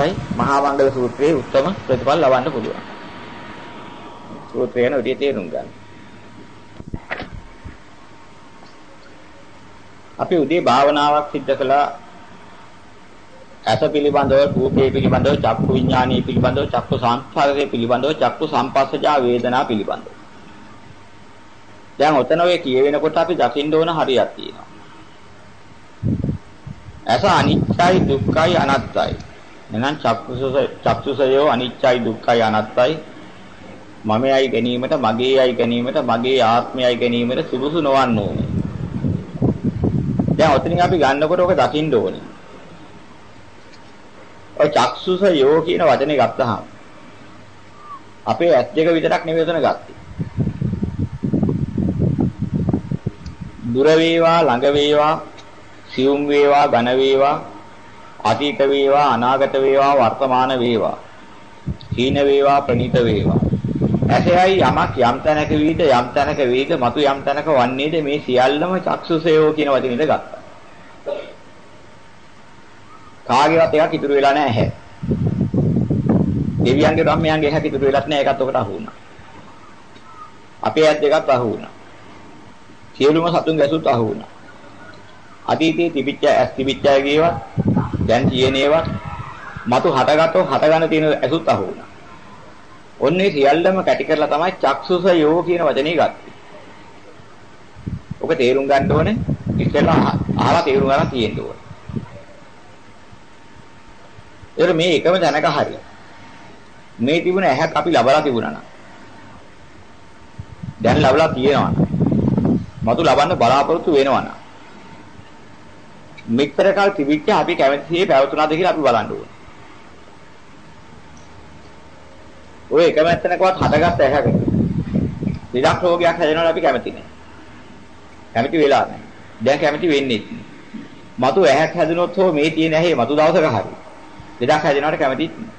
එතකොටයි මහා මංගල සූත්‍රයේ උත්තම ප්‍රතිඵල ලබන්න පුළුවන්. සූත්‍රය ගැන උඩිය තේරුම් ගන්න. අපි උදේ භාවනාවක් සිද්ධ කළා. ඇස පිළිබඳව රූපේ පිළිබඳව චක්කු විඥානීය පිළිබඳව චක්කු සංස්කාරයේ පිළිබඳව චක්කු සම්පස්සජා වේදනා පිළිබඳව. දැන් ඔතන ඔය කියවෙනකොට අපි දකින්න ඕන හරියක් තියෙනවා. ඇස අනිත්‍යයි දුක්ඛයි අනාත්තයි. එහෙනම් චක්කුස චක්සුසයෝ අනිත්‍යයි දුක්ඛයි අනාත්තයි. මමයි ගැනීමට මගේයි ගැනීමට මගේ ආත්මයයි ගැනීමට සුදුසු නොවන්න ඕනේ. දැන් ඔතනින් අපි ගන්නකොට ඔක දකින්න ඕනේ. ඔය චක්සුස යෝ කියන වචනේ ගත්තාම අපේ ඇස් දෙක විතරක් නෙවෙයි උතන ගත්තේ. දුර වේවා ළඟ වේවා සියුම් වේවා ඝන වේවා අතීත වේවා අනාගත වේවා වර්තමාන වේවා හීන වේවා ප්‍රණීත වේවා ඇසෙයි යමක් යම් තැනක වීද යම් තැනක වීද මතු යම් තැනක වන්නේද මේ සියල්ලම චක්සුසයෝ කියන වචනේද ගත්තා කාගේවත් එකක් ඉතුරු වෙලා නැහැ ඇහැ. දෙවියන්ගේ බ්‍රහ්මයන්ගේ ඇහැක් ඉතුරු වෙලත් නැහැ ඒකත් ඔකට අහු වුණා. අපේ ඇස් දෙකත් අහු වුණා. සියලුම සතුන් ගැසුත් අහු වුණා. අතීතයේ තිබිච්ච ඇස් තිබිච්ච අයගේවත් දැන් තියෙන ඒවා මතු හටගතෝ හටගන්න තියෙන ඇසුත් අහු වුණා. ඔන්නේ සියල්ලම කැටි කරලා තමයි චක්සුස යෝ කියන වචනේ ගත්තේ. ඔක තේරුම් ගන්න ඕනේ ඉස්සෙල්ලා අහලා තේරුම් ගන්න තියෙන්න ඕනේ. ඒතර මේ එකම දැනක හරිය. මේ තිබුණ ඇහක් අපි ලබලා තිබුණා නම්. දැන් ලබලා තියෙනවා නම්. මතු ලබන්න බලාපොරොත්තු වෙනවා නම්. මෙච්චර කාල තිබිච්ච අපි කැමතිසේ පැවතුනාද කියලා අපි බලන්න ඕනේ. ඔය එකම ඇත්තනකවත් හටගත්ත ඇහැකට. විදක් රෝගයක් හැදෙනවද අපි කැමති නෑ. කැමති වෙලා නෑ. දැන් කැමති වෙන්නේ නෑ. මතු ඇහැක් හැදුනොත් හෝ මේ තියෙන ඇහි මතු දවසක හරියි. ලෙඩක් හැදෙනවට කැමතිත් නෑ.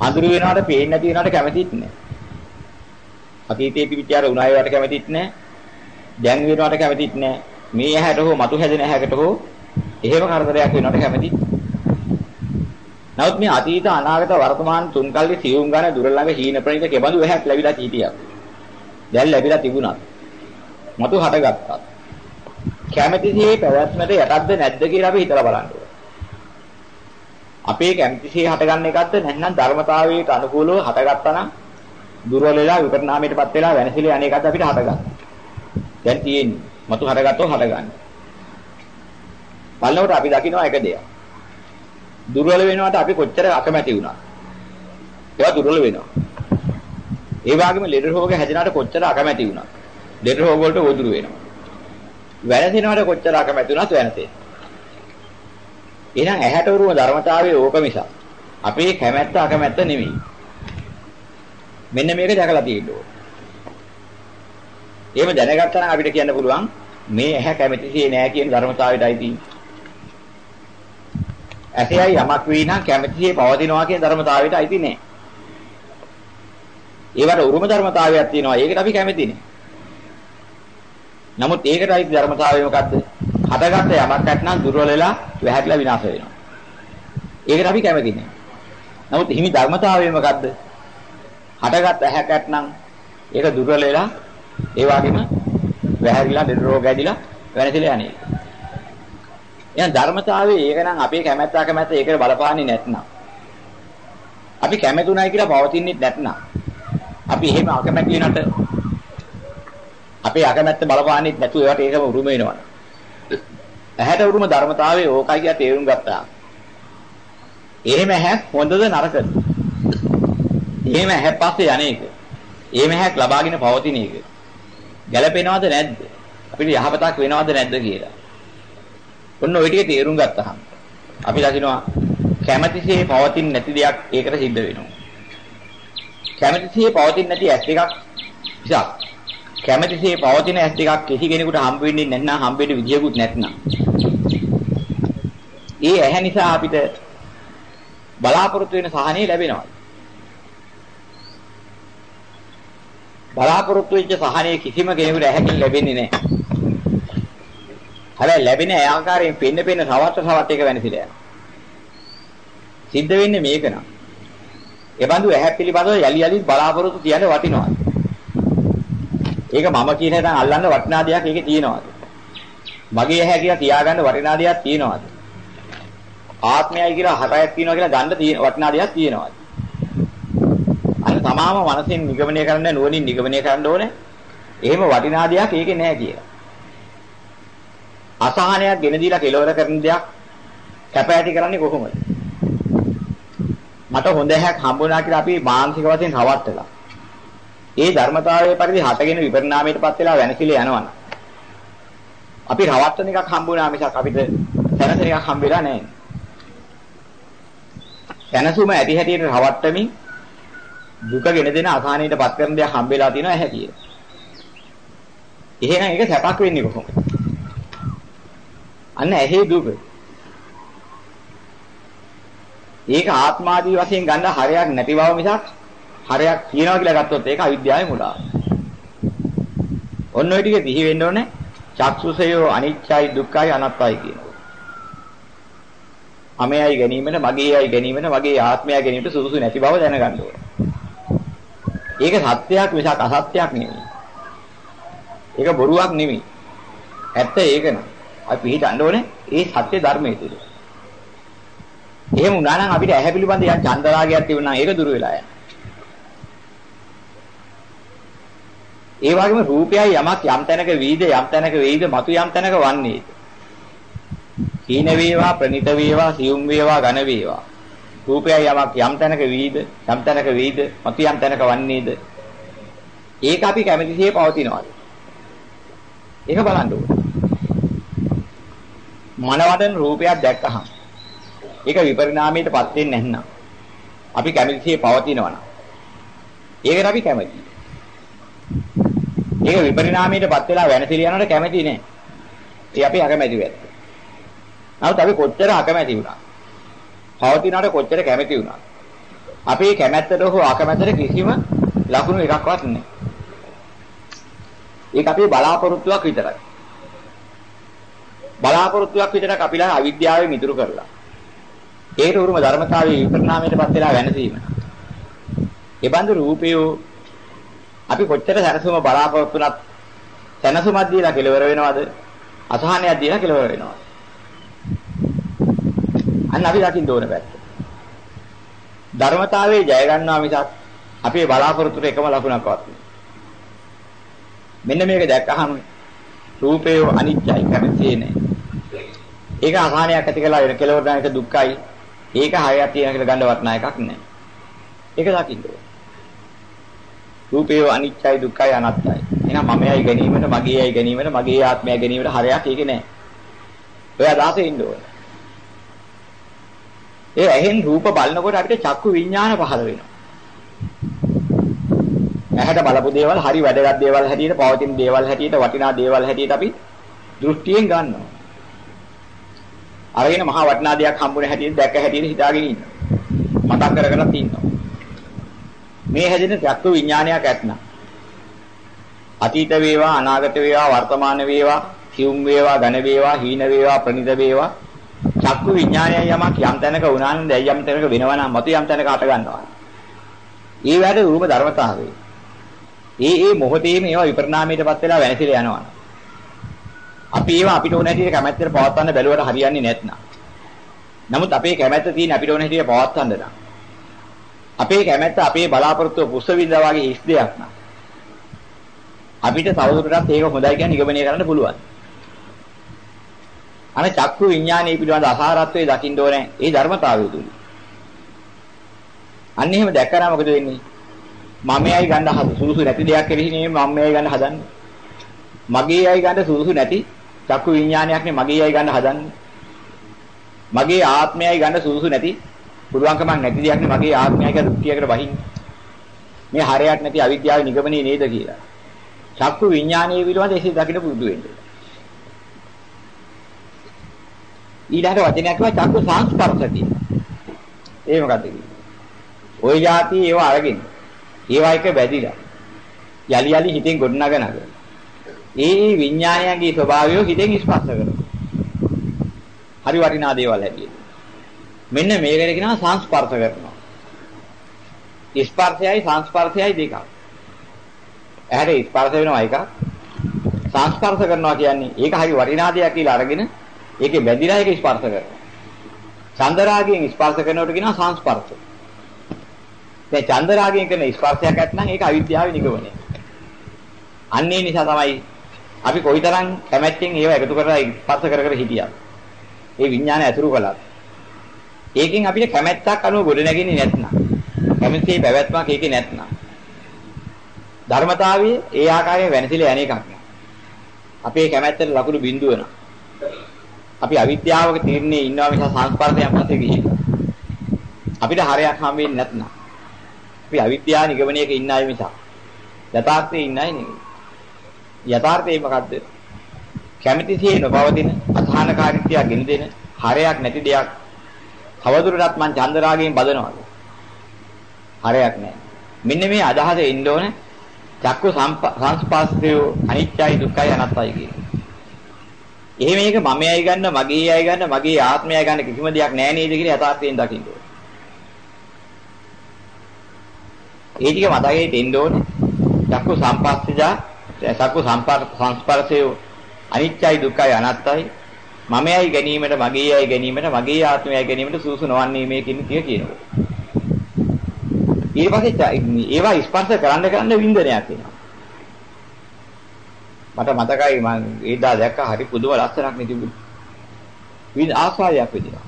අඳුරු වෙනවට පේන්නේ නැති වෙනවට කැමතිත් නෑ. අතීතයේ පිටිචාර උනායවට කැමතිත් නෑ. දැන් වෙනවට කැමතිත් නෑ. මේ ඇහැට හෝ මතු හැදෙන ඇහැකට හෝ එහෙම කරදරයක් වෙනවට කැමතිත් නමුත් මේ අතීත අනාගත වර්තමාන තුන් කල්ලි සියුම් ගන්න දුර ළඟ හීන ප්‍රණීත කෙබඳු ඇහැක් ලැබිලා හිටියා. දැන් ලැබිලා තිබුණා. මතු හටගත්තා. කැමැතිසේ පැවැත්මට යටත්ද නැද්ද කියලා අපි හිතලා බලන්න ඕනේ. අපේ කැමැතිසේ හටගන්න එකක්ද නැත්නම් ධර්මතාවයට අනුකූලව හටගත්තා නම් දුර්වල වෙලා විපරිණාමයටපත් වෙලා වෙනසිලා යන එකක්ද අපිට හටගන්න. දැන් තියෙන්නේ මතු හටගත්තොත් හටගන්න. බලනකොට අපි දකිනවා එක දෙයක්. දුර්වල වෙනවට අපි කොච්චර අකමැති වුණා. ඒවා දුර්වල වෙනවා. ඒ වගේම ලෙඩ රෝග හැදෙනාට කොච්චර අකමැති වුණා. ලෙඩ රෝග වලට වදුරු වෙනවා. වැරදිනවට කොච්චර අකමැති වුණත් වෙනතේ. එහෙනම් ඇහැට උරුම ධර්මතාවයේ ඕක මිසක් අපේ කැමැත්ත අකමැත්ත නෙමෙයි. මෙන්න මේක දැකලා තියෙන්න ඕන. එහෙම දැනගත්තා නම් අපිට කියන්න පුළුවන් මේ ඇහැ කැමැතිසේ නෑ කියන ධර්මතාවයටයි තියෙන්නේ. ඇසෙයි යමක් වේ නම් කැමැතිසේ පවතිනවා කියන ධර්මතාවයට අයිති නෑ. ඒවට උරුම ධර්මතාවයක් තියෙනවා. ඒකට අපි කැමති නෑ. නමුත් ඒකට අයිති ධර්මතාවය මොකද්ද? හටගත්ත යමක් නැත්නම් දුර්වල වෙලා වැහැట్లా විනාශ වෙනවා. ඒකට අපි කැමති නෑ. නමුත් හිමි ධර්මතාවය මොකද්ද? හටගත් ඇහැක් නැත්නම් ඒක දුර්වල වෙලා ඒ වගේම වැහැරිලා දෙන රෝග ඇදිලා වෙනසිලා යන්නේ. එහෙනම් ධර්මතාවයේ ඒක නම් අපේ කැමැත්ත අකමැත්ත ඒකට බලපාන්නේ නැත්නම් අපි කැමැතුණයි කියලා පවතින්නේ නැත්නම් අපි එහෙම අකමැති වෙනට අපේ අකමැත්ත බලපාන්නේ නැතුව ඒවට ඒකම උරුම වෙනවා. ඇහැට උරුම ධර්මතාවයේ ඕකයි කියලා තේරුම් ගත්තා. එහෙම ඇහැක් හොඳද නරකද? එහෙම ඇහැ පස්සේ යන්නේක. එහෙම ඇහැක් ලබාගෙන පවතින එක. ගැළපෙනවද නැද්ද? අපිට යහපතක් වෙනවද නැද්ද කියලා. ඔන්න ওই ටික තේරුම් ගත්තහම අපි දකිනවා කැමැතිසේ පවතින නැති දෙයක් ඒකට සිද්ධ වෙනවා. කැමැතිසේ පවතින නැති ඇස් එකක් ඉතින් කැමැතිසේ පවතින ඇස් එකක් කිසි කෙනෙකුට හම්බ වෙන්නේ නැත්නම් හම්බ වෙන්න විදියකුත් නැත්නම් ඒ ඇහැ නිසා අපිට බලාපොරොත්තු වෙන සහනය ලැබෙනවා. බලාපොරොත්තු වෙච්ච සහනය කිසිම කෙනෙකුට ඇහැකින් ලැබෙන්නේ නැහැ. හැබැයි ලැබෙන ආකාරයෙන් පෙන්න පෙන්න සවත්ත සවත්ත එක වෙනසිලා යනවා. සිද්ධ වෙන්නේ මේක නා. ඒ බඳු ඇහැ පිළිබඳව යලි යලි බලාපොරොත්තු තියන්න වටිනවද? ඒක මම කියන දා අල්ලන්න වටිනා දෙයක් ඒකේ තියෙනවද? මගේ ඇහැ කියලා තියාගන්න වටිනා දෙයක් තියෙනවද? ආත්මයයි කියලා හරයක් තියෙනවා කියලා ගන්න තියෙන වටිනා දෙයක් තියෙනවද? අන්න තමාම මනසෙන් නිගමනය කරන්න නුවණින් නිගමනය කරන්න ඕනේ. එහෙම වටිනා දෙයක් ඒකේ නැහැ කියලා. අසහනයක් ගෙන දීලා කෙලවර කරන දෙයක් කැප ඇති කරන්නේ කොහොමද? මට හොඳ හැක් හම්බුණා කියලා අපි මානසික වශයෙන් රවට්ටලා. ඒ ධර්මතාවයේ පරිදි හටගෙන විපරිණාමයටපත් වෙලා වෙනසිලා යනවනම් අපි රවට්ටන එකක් හම්බුණා මිසක් අපිට දැනසෙන එකක් හම්බෙලා නැහැ. දැනසුම ඇති හැටියට රවට්ටමින් දුක ගෙන දෙන අසහනයටපත් කරන දේ හම්බෙලා තියෙනවා ඇහැ කියලා. එහෙනම් ඒක සැපක් වෙන්නේ කොහොමද? අන්න ඇහි දුක. ඒක ආත්මාදී වශයෙන් ගන්න හරයක් නැති බව මිසක් හරයක් තියනවා කියලා ගත්තොත් ඒක අවිද්‍යාවේ මුලාව. ඔන්න ඔය ටික දිහි වෙන්න ඕනේ. චක්සුසයෝ අනිච්චයි දුක්ඛයි අනාත්තයි කියනවා. අමයයි ගැනීමට මගේයයි ගැනීමට මගේ ආත්මයයි ගැනීමට සුදුසු නැති බව දැනගන්න ඕනේ. ඒක සත්‍යයක් මිසක් අසත්‍යයක් නෙමෙයි. ඒක බොරුවක් නෙමෙයි. ඇත්ත ඒක නෑ. අපි පිළිගන්න ඕනේ ඒ සත්‍ය ධර්මයේ තුල. එහෙම වුණා නම් අපිට ඇහැ පිළිබඳ යම් චන්දරාගයක් තිබුණා නම් ඒක දුර වෙලා යනවා. ඒ වගේම රූපයයි යමක් යම් තැනක වීද යම් තැනක වේද මතු යම් තැනක වන්නේද. හීන වේවා ප්‍රනිත වේවා සියුම් වේවා ඝන වේවා. රූපයයි යමක් යම් තැනක වීද යම් තැනක වේද මතු යම් තැනක වන්නේද. ඒක අපි කැමැතිසේ පවතිනවාද? ඒක බලන්න ඕනේ. මනවදන රූපයක් දැක්කහම ඒක විපරිණාමයටපත් වෙන්නේ නැත්නම් අපි කැමැතිසේ පවතිනවා නම් ඒකට අපි කැමැතියි. ඒක විපරිණාමයටපත් වෙලා වෙනසිල යනකොට කැමැති නෑ. ඒ අපි අකමැති වෙත්. නමුත් අපි කොච්චර අකමැති වුණා. පවතිනාට කොච්චර කැමැති වුණා. අපේ කැමැත්තට හෝ අකමැත්තට කිසිම ලකුණු එකක්වත් නැහැ. ඒක අපේ බලාපොරොත්තුවක් විතරයි. බලාපොරොත්තුවක් විතරක් අපිලා අවිද්‍යාවෙන් ඉතුරු කරලා. ඒකට උරුම ධර්මතාවයේ විපරිණාමයටපත් වෙලා වෙනසීම. ඒ බඳු රූපය අපි කොච්චර සැනසුම බලාපොරොත්තුනත් සැනසුමක් දීලා කෙලවර වෙනවද? අසහනයක් දීලා කෙලවර වෙනවද? අන්න අපි දකින්න ඕන පැත්ත. ධර්මතාවයේ ජය ගන්නවා මිසක් අපේ බලාපොරොත්තුට එකම ලකුණක්වත් මෙන්න මේක දැක්කහම රූපය අනිත්‍යයි කැමතිේ නෑ. ඒක අසහනයක් ඇති කළා වෙන කෙලවර දාන එක දුක්ඛයි. ඒක හරයක් තියෙන කියලා ගන්න වටනා එකක් නෑ. ඒක දකින්න ඕන. රූපය අනිත්‍යයි දුක්ඛයි අනාත්තයි. එහෙනම් මමයි ගැනීමට මගේයි ගැනීමට මගේ ආත්මය ගැනීමට හරයක් ඒක නෑ. ඔය අදහසේ ඉන්න ඕන. ඒ ඇහෙන් රූප බලනකොට අපිට චක්කු විඥාන පහළ වෙනවා. ඇහැට බලපු දේවල් හරි වැදගත් දේවල් හැටියට පවතින දේවල් හැටියට වටිනා දේවල් හැටියට අපි දෘෂ්ටියෙන් ගන්නවා. අරගෙන මහා වටිනා දෙයක් හම්බුනේ හැටියට දැක්ක හැටියට හිතාගෙන ඉන්නවා. මතක් කරගෙනත් ඉන්නවා. මේ හැදෙන චක්කු විඥානයක් ඇත්නම් අතීත වේවා අනාගත වේවා වර්තමාන වේවා සියුම් වේවා ඝන වේවා හීන වේවා ප්‍රනිත වේවා චක්කු විඥානය යමක් යම් තැනක උනානම් දැයි යම් තැනක වෙනවා නම් මතු යම් තැනක අට ගන්නවා. ඒ වැඩ රූප ධර්මතාවය. ඒ ඒ මොහොතේම ඒවා විපරිණාමයටපත් වෙලා වෙනසිලා යනවා. අපි ඒවා අපිට ඕන හැටියට කැමැත්තට පවත්වන්න බැලුවට හරියන්නේ නැත්නම්. නමුත් අපේ කැමැත්ත තියෙන අපිට ඕන හැටියට පවත්වන්න නම් අපේ කැමැත්ත අපේ බලාපොරොත්තුව පුස්ස විඳා වගේ හිස් දෙයක් නා. අපිට තවදුරටත් ඒක හොඳයි කියන නිගමනය කරන්න පුළුවන්. අනේ චක්කු විඥානයේ පිළිබඳ අසාරත්වයේ දකින්න ඕනේ ඒ ධර්මතාවය තුල. අන්න එහෙම දැක්කම මොකද වෙන්නේ? මමයි ගන්න හදු සුසු නැති දෙයක් කෙරෙහි නෙමෙයි මමයි ගන්න හදන්නේ. මගේයි ගන්න සුසු නැති චක්කු විඥානයක් නේ මගේයි ගන්න හදන්නේ. මගේ ආත්මයයි ගන්න සුසු නැති පුළුවන්කමක් නැති දෙයක් නේ මගේ ආත්මයක දෘෂ්ටියකට වහින්න. මේ හරයක් නැති අවිද්‍යාවේ නිගමනේ නේද කියලා. චක්කු විඥානයේ විලවද එසේ දකින්න පුරුදු වෙන්න. ඊළඟ වචනයක් තමයි චක්කු සංස්කර්ෂති. ඒ මොකද්ද කියන්නේ? ওই જાති ඒව අරගෙන ඒවා එක බැදිලා යලි යලි හිතෙන් ගොඩනගන අර. ඒ විඥානයන්ගේ ස්වභාවය හිතෙන් ස්පර්ශ කරනවා. හරි වටිනා දේවල් හැටියට. මෙන්න මේකට කියනවා සංස්පර්ශ කරනවා. ස්පර්ශයයි සංස්පර්ශයයි දෙකක්. ඇහැට ස්පර්ශ වෙනවා එකක්. සංස්පර්ශ කරනවා කියන්නේ ඒක හරි වටිනා දෙයක් කියලා අරගෙන ඒකේ බැඳිලා ඒක ස්පර්ශ කරනවා. චන්දරාගයෙන් ස්පර්ශ කරනකොට කියනවා සංස්පර්ශ. දැන් චන්දරාගයෙන් කරන ස්පර්ශයක් නැත්නම් ඒක අවිද්‍යාවේ නිගමනය. අන්න ඒ නිසා තමයි අපි කොයිතරම් කැමැත්තෙන් ඒව එකතු කරලා ස්පර්ශ කර කර හිටියත් ඒ විඥානය ඇතුළු කළත් ඒකෙන් අපිට කැමැත්තක් අනුව ගොඩ නැගෙන්නේ නැත්නම් කැමැත්තේ පැවැත්මක් ඒකේ නැත්නම් ධර්මතාවයේ ඒ ආකාරයෙන් වෙනසිලා යන එකක් නෑ අපේ කැමැත්තට ලකුණු බිඳුව වෙනවා අපි අවිද්‍යාවක තීරණේ ඉන්නවා මිස සංස්පර්ශයන් පස්සේ ගිහින් අපිට හරයක් හම් වෙන්නේ නැත්නම්. අපි අවිද්‍යාව නිගමනයක ඉන්න අය මිස යථාර්ථයේ ඉන්න අය නෙවෙයි. යථාර්ථය මොකද්ද? කැමැතිසේ නොපවතින අසහනකාරීත්වය ගෙන දෙන හරයක් නැති දෙයක්. තවදුරටත් මං චන්දරාගයෙන් බදනවාද? හරයක් නැහැ මෙන්න මේ අදහස එන්න ඕනේ චක්කු සංස්පස්සය අනිත්‍යයි දුක්ඛයි අනාත්තයි කියන්නේ එහෙම මේක මමයි ගන්න මගේ අය ගන්න මගේ ආත්මයයි ගන්න කිසිම දෙයක් නැහැ නේද කියලා යථාර්ථයෙන් දකින්න ඕනේ. ඒ ටික මතකයේ දෙන්න ඕනේ. චක්කු සම්පස්සජා චක්කු සංස්පර්ශය අනිත්‍යයි දුක්ඛයි අනාත්තයි මමයි ගැනීමට මගේයි ගැනීමට මගේ ආත්මයයි ගැනීමට සූසු නොවන්නේ මේකින් කිය කියනවා. ඊට පස්සේ ඒවා ස්පර්ශ කරන්න කරන්න වින්දනයක් එනවා. මට මතකයි මම ඒදා දැක්ක හරි පුදුම ලස්සනක් නේ විඳ ආස්වාදයක් විදිනවා.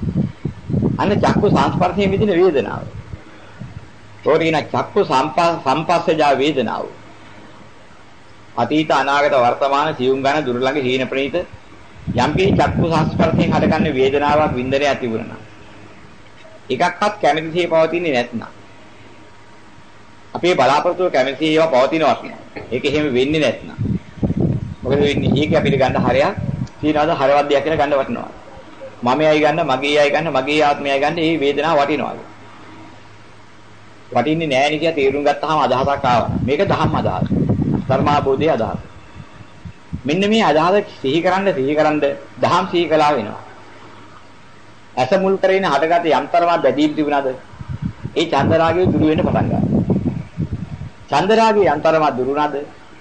අන්න චක්කු සංස්පර්ශයේ විදින වේදනාව. ඒකට කියන චක්කු සම්පස්සජා වේදනාව. අතීත අනාගත වර්තමාන සියුම් ගන්න දුර ළඟ හීන ප්‍රණීත යම්කිසි චක්කු සංස්පර්ශයෙන් හටගන්න වේදනාවක් වින්දනයක් තිබුණා නම් එකක්වත් කැමැතිසේ පවතින්නේ නැත්නම් අපේ බලාපොරොත්තු කැමැතිසේ ඒවා පවතිනවත් නෑ. ඒක එහෙම වෙන්නේ නැත්නම් මොකද වෙන්නේ? ඒක අපිට ගන්න හරයක් තියනවාද හරවත් දෙයක් කියලා ගන්න වටිනවා. මමයි ගන්න, මගේයි ගන්න, මගේ ආත්මයයි ගන්න මේ වේදනාව වටිනවාද? වටින්නේ නෑ නේ කියලා තේරුම් ගත්තාම අදහසක් ආවා. මේක දහම් අදහස. ධර්මාභෝධයේ අදහස. මෙන්න මේ අදහස සිහි කරන්න සිහි කරන්න දහම් සිහි කළා වෙනවා. ඇස මුල් කරගෙන හටගත යම්තරමක් බැදීම් තිබුණාද? ඒ චන්දරාගය දුරු වෙන්න පටන් ගන්නවා. චන්දරාගය යම්තරමක් දුරු වුණාද?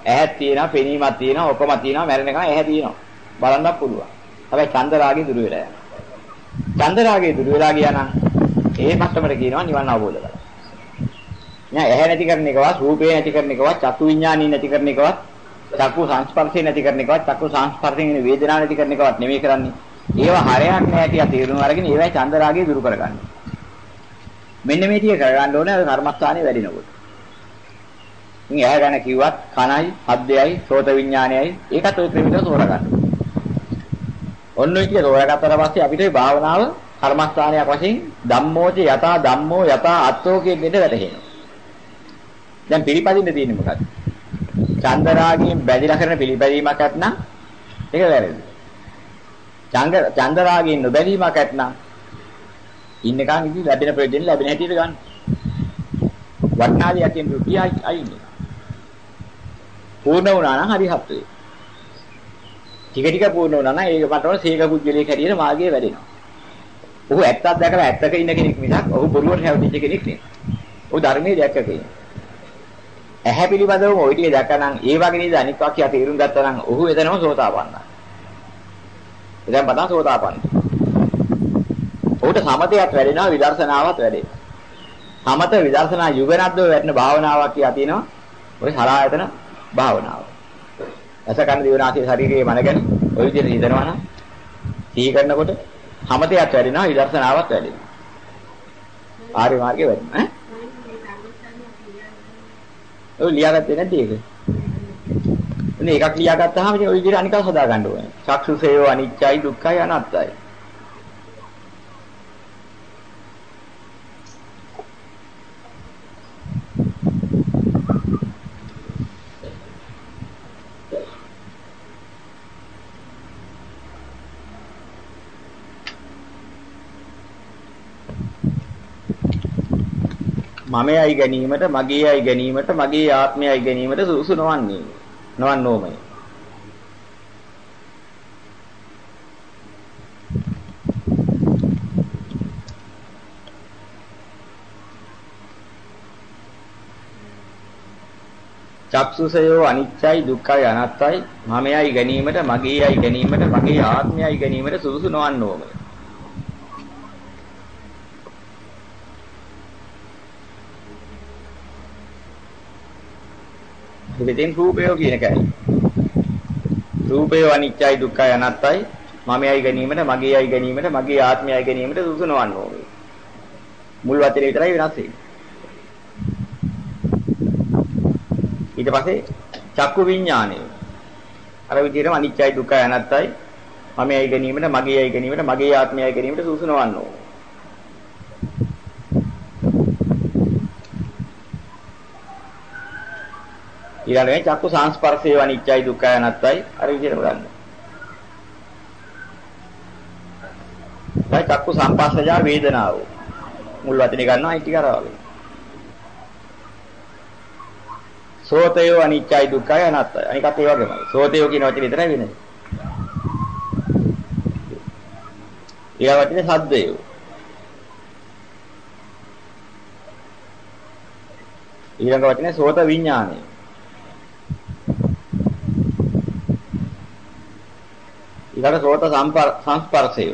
ඇහක් තියෙනවා, පෙනීමක් තියෙනවා, ඔකම තියෙනවා, මැරෙනකන් ඇහ තියෙනවා. බලන්නත් පුළුවන්. හැබැයි චන්දරාගය දුරු වෙලා යනවා. චන්දරාගය දුරු වෙලා ගියා නම් ඒ මට්ටමට කියනවා නිවන් අවබෝධ කරගන්න. නෑ ඇහැ නැති කරන එකවත්, රූපේ නැති කරන එකවත්, චක්කු විඥානී නැති කරන එකවත්, චක්කු සංස්පර්ශේ නැති කරන එකවත්, චක්කු සංස්පර්ශයෙන් එන වේදනාව නැති කරන එකවත් නෙමෙයි කරන්නේ. ඒවා හරයක් නෑ කියලා තේරුම් අරගෙන ඒවයි චන්දරාගය දුරු කරගන්න. මෙන්න මේ ටික කරගන්න ඕනේ අර කර්මස්ථානේ වැඩිනකොට. ඉතින් ඇහැ ගැන කිව්වත් කනයි, හද්දයයි, සෝත විඥානයයි ඒකත් ඔය ක්‍රමිකව තෝරගන්න. ඔන්න ඔය ටික තෝරගත්තට පස්සේ අපිට මේ භාවනාව කර්මස්ථානයක් වශයෙන් ධම්මෝච යතා ධම්මෝ යතා අත්තෝ කියන දෙයට වැටහෙනවා. දැන් පිළිපදින්න තියෙන්නේ මොකක්ද? චන්දරාගයෙන් බැඳිලා කරන පිළිපැදීමක් නැත්නම් ඒක වැරදි. චන්ද චන්දරාගයෙන් නොබැඳීමක් නැත්නම් ඉන්නකන් ඉතින් ලැබෙන ප්‍රයෝජන ලැබෙන හැටියට ගන්න. වටනාදී යකින් රුපියයි අයින්නේ. පූර්ණ වුණා නම් අරිහත් වේ. ටික ටික පූර්ණ වුණා නම් ඒක මටම සීක පුජ්‍යලයක් හැටියට මාර්ගය වැඩෙනවා. ඔහු ඇත්තක් දැකලා ඇත්තක ඉන්න කෙනෙක් මිසක් ඔහු බොරුවට හැවටිච්ච කෙනෙක් නෙවෙයි. ඔහු ධර්මයේ දැක්ක කෙනෙක්. ඇහැ පිළිබඳව ඔය ටික දැකනම් ඒ වගේ නේද අනික් වාක්‍යය තේරුම් ගත්තා නම් ඔහු එතනම සෝතාපන්නයි. එතෙන් බදා සෝතාපන්නයි. ඔහුට සමතයත් වැඩෙනවා විදර්ශනාවත් වැඩෙනවා. සමත විදර්ශනා යුගනද්දව වැටෙන භාවනාවක් කියලා තියෙනවා. ඔය හරආයතන භාවනාව. ඇස කන දිවනාසය ශරීරයේ මනගෙන ওই විදිහට හිතනවා නම් සිහි කරනකොට සමතයත් වැඩෙනවා විදර්ශනාවත් වැඩෙනවා. ආර්ය මාර්ගේ වැඩෙනවා. ඈ ඔය ලියාගත්තේ නැද්ද ඒක? එනේ එකක් ලියාගත්තාම ඉතින් ඔය විදිහට අනිකක් හදා ගන්න ඕනේ. චක්සුසේව අනිච්චයි දුක්ඛයි අනාත්තයි. මමයයි ගැනීමට මගේයයි ගැනීමට මගේ ආත්මයයි ගැනීමට සුසු නොවන්නේ. නොවන්නෝමයි. චක්සුසයෝ අනිච්චයි දුක්ඛයි අනාත්තයි. මමයයි ගැනීමට මගේයයි ගැනීමට මගේ ආත්මයයි ගැනීමට සුසු නොවන්නෝමයි. ඉතින් රූපය කියන එකයි රූපය අනිත්‍යයි දුක්ඛයි අනාත්තයි. මමයයි ගැනීමට මගේයයි ගැනීමට මගේ ආත්මයයි ගැනීමට සුදුසු නොවන්නෝම මුල් වචනේ විතරයි වෙනස් වෙන්නේ. ඊට පස්සේ චක්කු විඥානය. අර විදිහටම අනිත්‍යයි දුක්ඛයි අනාත්තයි. මමයි ගැනීමට මගේයි ගැනීමට මගේ ආත්මයයි ගැනීමට සූසනවන්නෝ. ඊළඟට චක්කු සංස්පර්ශය අනිත්‍යයි දුක්ඛයි අනාත්තයි අර විදිහටම ගන්න. දැන් චක්කු සංපස්සජා වේදනාව. මුල් වචනේ ගන්නවා ඒ ටික අර වගේ. සෝතයෝ අනිච්චයි දුක්ඛයි අනාත්තයි. අනිකත් ඒ වගේමයි. සෝතයෝ කියන වචනේ විතරයි වෙන්නේ. ඊළඟ වචනේ සද්දයෝ. ඊළඟ වචනේ සෝත විඥානය. ඊළඟ සෝත සංස්පර්ශය.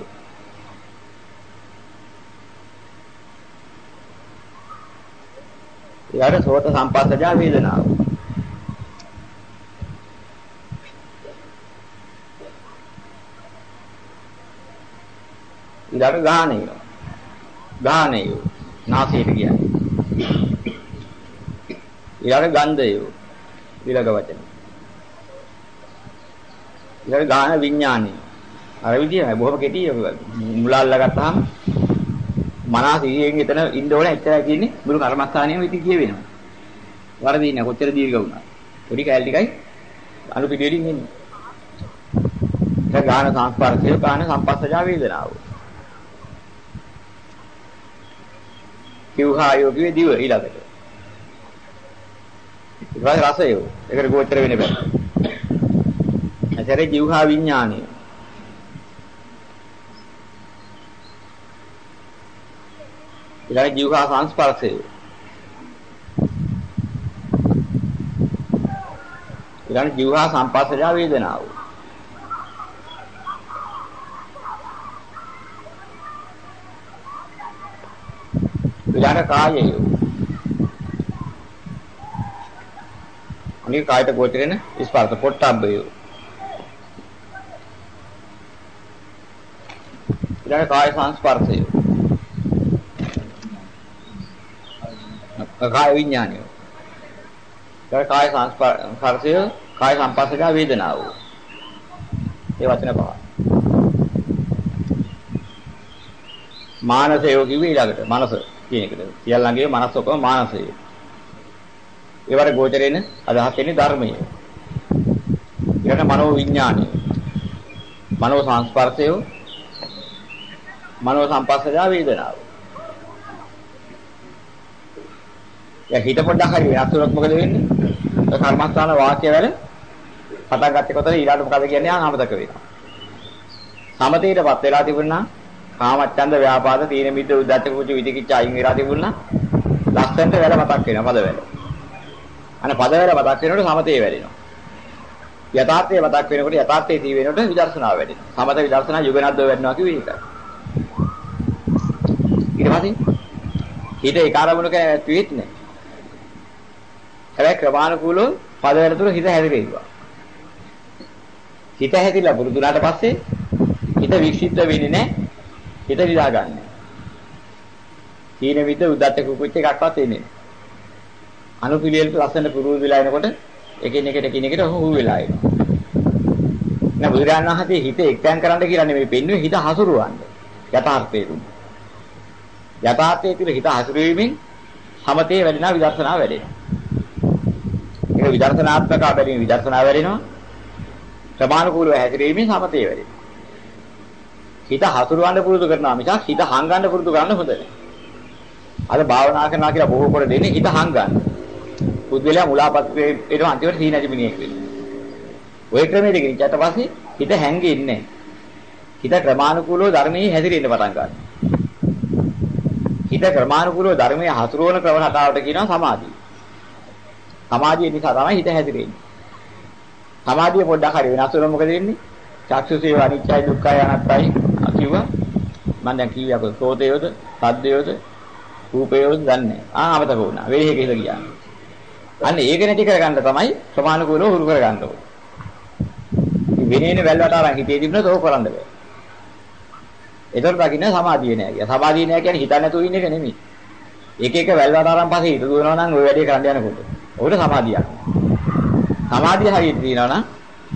ඊළඟ සෝත සංපස්සජා වේදනාව. ඊළඟ ගාහණය. ගාහණය. නාසයට කියන්නේ. ඊළඟ ගන්ධය. ඊළඟ වචන. ඊළඟ ගාහන විඥානය. අර විදියයි බොහොම කෙටි මුලල්ලා ගත්තාම මනස ඉරියෙන් එතන ඉන්න ඕනේ එච්චරයි කියන්නේ මුළු කර්මස්ථානියම ඉති කිය වෙනවා. වරදී නෑ කොච්චර දීර්ඝ වුණා. පොඩි කැලේ ටිකයි අනු පිළිවෙලින් එන්නේ. ඒක ගාන සංස්පර්ශය ගාන සම්පස්සජා වේදනාව. කිව්හායෝ කියේ දිව ඊළඟට. ඊට පස්සේ රසය. ඒකට ගෝචර වෙන්නේ බෑ. ඇතරේ ජීවහා විඥානය. ඊළඟ ජීවහා සංස්පර්ශය. ඊළඟ ජීවහා සංපස්සජා වේදනාව. ඊළඟ කායය. අනික කායට ගෝචරෙන ස්පර්ශ පොට්ටබ්බය. ඊළඟ කාය සංස්පර්ශය. කාය විඥානය. ඊළඟ කාය සංස්පර්ශය කාය සංපස්සක වේදනාව. ඒ වචන පහ. මානසය කිව්වේ ඊළඟට මනස. කියන එකද. සියල්ලංගේ මනස ඔක්කොම මානසය. ඒවට ගෝචරෙන අදහස් වෙන්නේ ධර්මය. ඊළඟ මනෝ විඥානය. මනෝ සංස්පර්ශය මනෝ සංපස්සජා වේදනාව. යා හිත පොඩ්ඩක් හරි වෙනස් වුණොත් මොකද වෙන්නේ? ඒ කර්මස්ථාන වාක්‍ය වල පටන් ගත්තේ කොතන ඊළාට මොකද කියන්නේ ආමතක වෙනවා. සමතේටපත් වෙලා තිබුණා කාමච්ඡන්ද ව්‍යාපාද තීන මිද්ද උද්දච්ච කුච විදිකිච්ච අයින් වෙලා තිබුණා. ලස්සන්ට වැඩ මතක් වෙනවා පද වැඩ. අනේ පද වැඩ මතක් වෙනකොට සමතේ වැඩෙනවා. යථාර්ථය මතක් වෙනකොට යථාර්ථයේ තී වෙනකොට විදර්ශනාව වැඩෙනවා. සමත විදර්ශනා යුගනද්දව වැඩනවා කිව්වේ ඒකයි. ඊට පස්සේ හිත ඒ කාර්මුණක ඇතුෙත් නෑ. හැබැයි ක්‍රමානුකූලව පද වැඩ තුල හිත හැදිරෙනවා. හිත හැදිලා පුරුදුනාට පස්සේ හිත වික්ෂිප්ත වෙන්නේ නැහැ. හිත විදා ගන්න. තීන විද උද්දච්ච කුකුච්ච එකක්වත් එන්නේ නැහැ. අනුපිළිවෙලට ලස්සන පුරුදු වෙලා එනකොට එකින් එකට එකින් එකට හුරු වෙලා එනවා. නෑ බුදුරජාණන් වහන්සේ හිත එක්තෙන් කරන්න කියලා නෙමෙයි පෙන්වන්නේ හිත හසුරුවන්න. යථාර්ථයේ තුන. යථාර්ථයේ තුල හිත හසුරුවීමෙන් සමතේ වැඩිනා විදර්ශනා වැඩෙනවා. ඒක විදර්ශනාත්මක බැලීම විදර්ශනා වැඩෙනවා. ප්‍රමාණිකූලව හැසිරීමෙන් සමතේ වැඩෙනවා. හිත හසුරවන්න පුරුදු කරනවා මිසක් හිත හංගන්න පුරුදු කරන්න හොඳ නැහැ. අද භාවනා කරනවා කියලා බොහෝ කොට දෙන්නේ හිත හංගන්න. පුද්ගලයා මුලාපත් වෙනවා අන්තිමට සීනජි මිනිහෙක් වෙනවා. ওই ක්‍රමයේ ගෙනිච්චට පස්සේ හිත හැංගෙන්නේ නැහැ. හිත ක්‍රමානුකූලව ධර්මයේ හැදිරෙන්න පටන් ගන්නවා. හිත ක්‍රමානුකූලව ධර්මයේ හසුරවන ක්‍රම රටාවට කියනවා සමාධිය. සමාධිය නිසා තමයි හිත හැදිරෙන්නේ. සමාධිය පොඩ්ඩක් හරි වෙනස් වුණොත් මොකද වෙන්නේ? චක්ෂුසේ අනිච්චයි දුක්ඛයි අනාත්තයි කිව්වා. මම දැන් කිව්වේ අපෝ සෝතයෝද, සද්දයෝද, රූපයෝද දන්නේ. ආ අවතක වුණා. වේහෙ කියලා කියන්නේ. අන්න ඒක නැති කරගන්න තමයි සමානුකූලව හුරු කරගන්න ඕනේ. වෙනේන වැල්වට අරන් හිතේ තිබුණොත් ඕක කරන්න බෑ. ඒතර දකින්න සමාධිය නෑ කිය. සමාධිය නෑ කියන්නේ හිතන්නේ නැතුව ඉන්න එක නෙමෙයි. එක එක වැල්වට අරන් පස්සේ හිත දුවනවා නම් ওই වැඩේ කරන්න යනකොට. ඔකට සමාධියක්. සමාධිය හරියට තියෙනවා නම්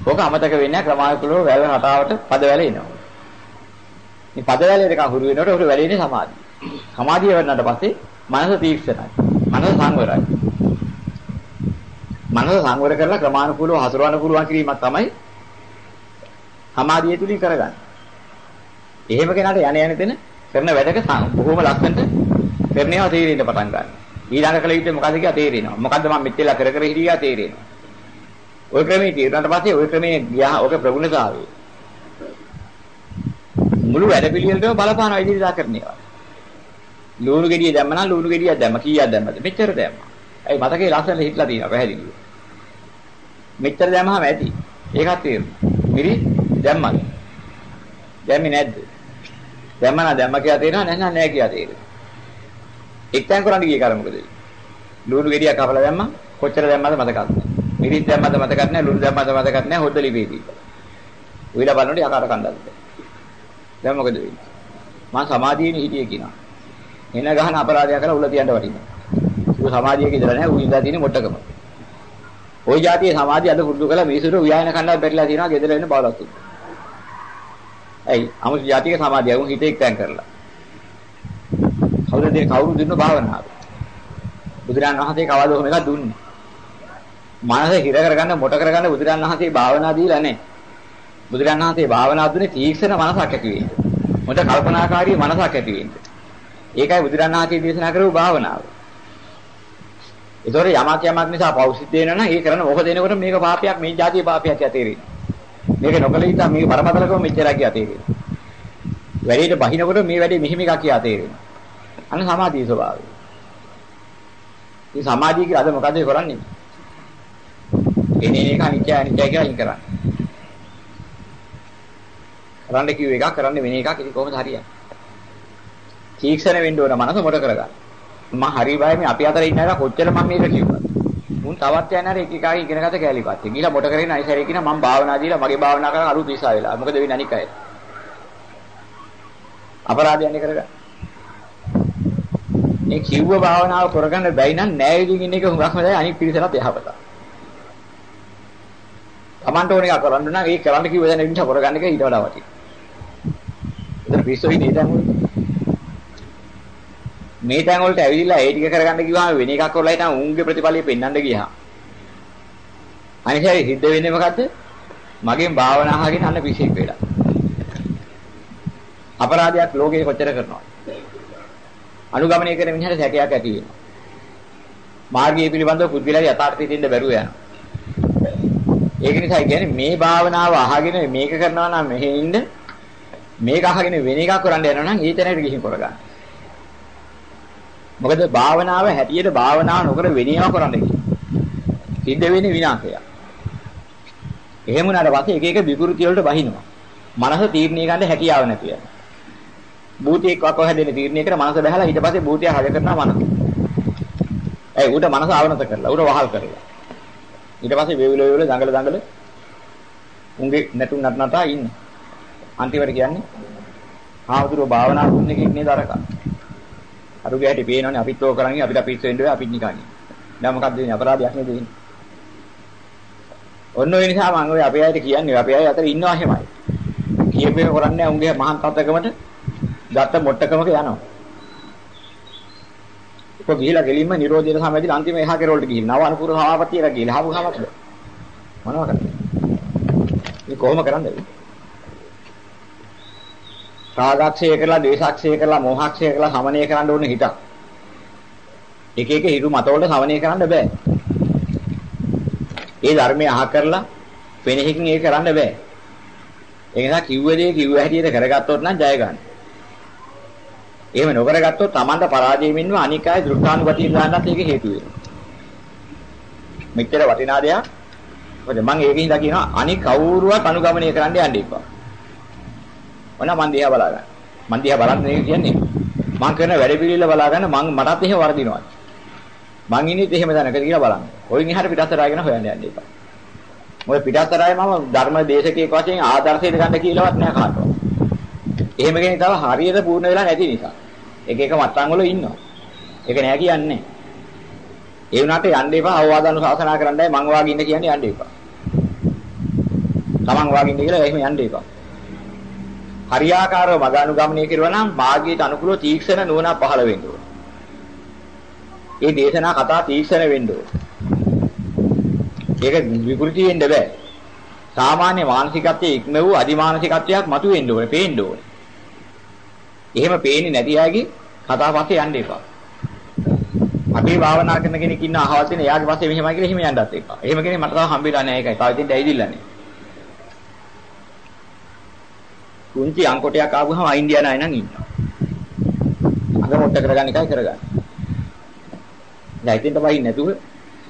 ඕක අමතක වෙන්නේ ක්‍රමානුකූලව වැල් රටාවට පද වැල එනවා. මේ පද වැල දෙක හුරු වෙනකොට උඩ වැලෙන්නේ සමාධිය. සමාධිය වෙනාට පස්සේ මනස තීක්ෂණයි. මනස සංවරයි. මනස සංවර කරලා ක්‍රමානුකූලව හසුරවන්න පුළුවන් කිරීමක් තමයි සමාධිය තුලින් කරගන්නේ. එහෙම කෙනාට යණ යන තැන කරන වැඩක බොහොම ලස්සනට කරනවා තේරෙන්න පටන් ගන්නවා. ඊළඟ කල යුත්තේ මොකද්ද කියලා තේරෙනවා. මොකද්ද මම මෙච්චර කර කර හිටියා තේරෙනවා. ওই ක්‍රමයේ තීරණාට පස්සේ ওই ක්‍රමයේ ගියා ඔක ප්‍රගුණතාවය. මුළු වැඩ පිළිවෙලටම බලපාන ඉදිරියට කරනවා. ලුණු ගෙඩිය දැම්ම නම් ලුණු ගෙඩියක් දැම්ම කීයක් දැම්මද? මෙච්චර දැම්මා. ඒ මතකේ ලස්සන හිටලා තියෙනවා පැහැදිලිව. මෙච්චර දැම්මහම ඇති. ඒකත් තේරෙනවා. මිරි දැම්මද? දැම්මේ නැද්ද? දැම්මනා දැම්ම කියලා තේරෙනවා නැහැ නැහැ කියලා තේරෙනවා. එක්තෙන් කරන්න ගිය කාර මොකද? ලුණු ගෙඩියක් කපලා දැම්මා කොච්චර දැම්මද මතකත් නැහැ. මිරිස් දැම්මද මතකත් නැහැ ලුණු දැම්මද මතකත් නැහැ හොද්ද ලිපේදී. උවිලා බලනකොට යකාට කන්දක්ද. දැන් මොකද වෙන්නේ? මම සමාධියේ හිටියේ කියනවා. එන ගහන අපරාධය කරලා උල තියන්න වටිනවා. ඌ සමාධියක ඉඳලා නැහැ ඌ ඉඳලා තියෙන්නේ මොට්ටකම. ওই જાතියේ සමාධිය අද පුරුදු කළා මිනිසුන්ට උයාගෙන කන්නත් බැරිලා තියෙනවා ගෙදර එන්න බාලවත් උන්ට. ඇයි? අමුතු જાතියක සමාධිය උන් හිතේ එක්තෙන් කරලා. කවුරුද කවුරු දුන්න භාවනාව? බුදුරන් වහන්සේ කවදාද ඔහොම එකක් දුන්නේ? මනස හිර කරගන්න මොට කරගන්න බුදුරන් වහන්සේ භාවනා දීලා නැහැ. බුදුරන් වහන්සේ භාවනා දුන්නේ තීක්ෂණ මනසක් ඇති වෙන්න. මොකට කල්පනාකාරී මනසක් ඇති වෙන්න. ඒකයි බුදුරන් වහන්සේ දේශනා කරපු භාවනාව. ඒතොර යමක් යමක් නිසා පෞසිද්ධ වෙනවා නම් ඒ කරන මොකද එනකොට මේක පාපයක් මේ જાතිය පාපයක් කියලා තේරෙන්නේ. මේක නොකල ඉතින් මේක පරමතලකම මෙච්චරයි කියලා තේරෙන්නේ. වැඩේට බහිනකොට මේ වැඩේ මෙහිම එකක් කියලා තේරෙනවා. අන්න සමාධියේ ස්වභාවය. මේ සමාධිය කියලා අද මොකද කරන්නේ? එනේ එක අනිත්‍ය අනිත්‍ය කියලා අයින් කරන්නේ. කරන්න කිව්ව එකක් කරන්න වෙන එකක් ඉතින් කොහොමද හරියන්නේ? තීක්ෂණ වෙන්න ඕන මනස මොඩ කරගන්න. මම හරි බයයි මේ අපි අතර ඉන්න අය කොච්චර මම මේක කිව්වද. මුන් තවත් යන අර එක එකයි ඉගෙනගත කැලි පස්සේ. ගිහලා මොඩ කරගෙන අයිසරේ කියන මම භාවනා දීලා මගේ භාවනා කරන අලුත් නිසා වෙලා. මොකද වෙන්නේ අනික් අය? අපරාධයන්නේ කරගන්න. මේ කිව්ව භාවනාව කරගන්න බැයි නම් නෑ ඉදින් ඉන්න එක හුඟක්ම දැයි අනික් පිළිසරත් යහපත. Tamanට ඕන එක කරන්න නම් ඒ කරන්න කිව්ව දැන ඉන්න කරගන්න එක ඊට වඩා වටිනවා. එතන පිස්සොයි නේද මේ තැන් වලට ඇවිදලා ඒ ටික කරගන්න කිව්වම වෙන එකක් කරලා හිටන් උන්ගේ ප්‍රතිඵලය පෙන්වන්න ගියා. අනිසයි සිද්ධ වෙන්නේ මොකද්ද? මගෙන් භාවනා අහගෙන අන්න පිසික් වෙලා. අපරාධයක් ලෝකේ කොච්චර කරනවා. අනුගමනය කරන මිනිහට සැකයක් ඇති වෙනවා. මාර්ගය පිළිබඳව පුද්ගලයා යථාර්ථය දෙන්න බැරුව යනවා. ඒක නිසා කියන්නේ මේ භාවනාව අහගෙන මේක කරනවා නම් මෙහෙ ඉන්න මේක අහගෙන වෙන එකක් කරන්න යනවා නම් ඒ තැනට ගිහින් කරගන්න. මොකද භාවනාව හැටියට භාවනාව නොකර වෙනේම කරන්න කියන්නේ. සිද්ධ වෙන්නේ විනාශය. එහෙම වුණාට පස්සේ එක එක විකෘති වලට බහිනවා. මනස තීරණය ගන්න හැකියාව නැති වෙනවා. භූතයක් වකව හැදෙන තීරණය කර මනස බහැලා ඊට පස්සේ භූතය හද කරනවා මනස. ඒ උට මනස ආවනත කරලා උට වහල් කරලා. ඊට පස්සේ වේවිල වේවිල දඟල දඟල උන්ගේ නැතුන් නට නටා ඉන්න. අන්තිමට කියන්නේ ආවතුරු භාවනා කරන එකෙක් නේද අරකා. අරුගේ හැටි පේනවනේ අපිත් ඕක කරන්නේ අපිට අපිත් වෙන්න වෙයි අපිත් නිකන්. දැන් මොකක්ද වෙන්නේ අපරාධයක් නේද වෙන්නේ. ඔන්න ඔය නිසා මම ඔය අපේ අයට කියන්නේ අපේ අය අතර ඉන්නවා එහෙමයි. කියපේ කරන්නේ උන්ගේ මහාන් තත්කමට ගත්ත මොට්ටකමක යනවා. ඒක ගිහිලා ගෙලින්ම නිරෝධයට සමවැදිලා අන්තිම එහා කෙරවලට ගිහින් නව අනුපුර සභාපතිය එක ගිහිලා ආපු ගමක්ද මොනව කරන්නේ මේ කොහොම කරන්නද රාගක්ෂය කරලා ද්වේෂක්ෂය කරලා මෝහක්ෂය කරලා සමනය කරන්න ඕනේ හිතක් එක එක හිරු මතවලට සමනය කරන්න බෑ ඒ ධර්මය අහ කරලා වෙනෙහිකින් ඒක කරන්න බෑ ඒ නිසා කිව්ව දේ කිව්ව හැටියට කරගත්තොත් නම් ජය ගන්න එහෙම නොකරගත්තොත් Tamanta පරාජය වෙන්නව අනික් අය දෘෂ්ටානුගතිය දාන්නත් ඒක හේතු වෙනවා. මෙච්චර වටිනා දෙයක්. මොකද මම ඒකින් ඉඳලා කියනවා අනික කවුරුවත් අනුගමනය කරන්න යන්න එපා. මොනවා මන් දිහා බලා ගන්න. මන් දිහා බලන්නේ කියන්නේ මං කරන වැඩ පිළිවිල බලා ගන්න මං මටත් එහෙම වර්ධිනවා. මං ඉන්නේ එහෙම දැනක කියලා බලන්න. ඔයින් එහාට පිටස්සට ආගෙන හොයන්න යන්න එපා. මොකද පිටස්සට ආයේ මම ධර්ම දේශකයෙක් වශයෙන් ආදර්ශයට ගන්න කියලාවත් නෑ කාටවත්. එහෙම කෙනෙක් තව හරියට පූර්ණ වෙලා නැති නිසා. එක එක මට්ටම් වල ඉන්නවා. ඒක නෑ කියන්නේ. ඒ වුණාට යන්න එපා අවවාද අනුශාසනා කරන්නයි මං වාගේ ඉන්න කියන්නේ යන්න එපා. තමන් වාගේ ඉන්න කියලා එහෙම යන්න එපා. හරියාකාරව මග අනුගමනය කරුවා නම් මාර්ගයට අනුකූලව තීක්ෂණ නුවණ පහළ වෙන්න ඕන. ඒ දේශනා කතා තීක්ෂණ වෙන්න ඕන. ඒක විකෘති වෙන්න බෑ. සාමාන්‍ය මානසිකත්වයේ ඉක්ම වූ අදිමානසිකත්වයක් මතුවෙන්න ඕනේ, පේන්න ඕනේ. එහෙම පේන්නේ නැති අයගේ කතා පස්සේ යන්න එපා. අපි භාවනා කරන කෙනෙක් ඉන්න අහවල් තියෙන එයාගේ පස්සේ මෙහෙමයි කියලා එහෙම යන්නත් එපා. එහෙම කෙනෙක් මට තාම හම්බෙලා නැහැ ඒකයි. තාම ඉතින් ඇවිදින්න නැහැ. කුංචි අංකොටයක් ආවම ඉන්දියානු අය නම් ඉන්නවා. අඟ මොට්ට කරගන්න එකයි කරගන්න. දැන් ඉතින් තමයි නැතුව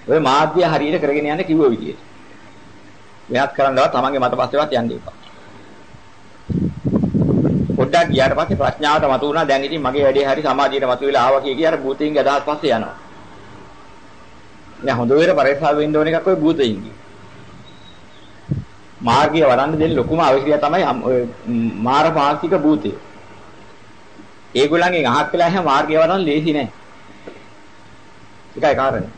ඔය මාධ්‍ය හරියට කරගෙන යන්න කිව්ව විදියට. වෙනස් කරන්නවත් තමන්ගේ මත පස්සේවත් යන්න එපා. පොඩ්ඩක් ගියාට පස්සේ ප්‍රඥාවට මතු වුණා දැන් ඉතින් මගේ වැඩේ හරි සමාජයට මතු වෙලා ආවා කිය කිය අර භූතයින්ගේ අදහස් පස්සේ යනවා. දැන් හොඳ වෙර පරිස්සම් වෙන්න ඕන එකක් ඔය භූතයින්ගේ. මාර්ගය වඩන්න දෙන ලොකුම අවශ්‍යය තමයි ඔය මාර පාක්ෂික භූතය. ඒගොල්ලන්ගෙන් අහක් වෙලා එහෙම මාර්ගය වඩන්න ලේසි නෑ. ඒකයි කාරණේ.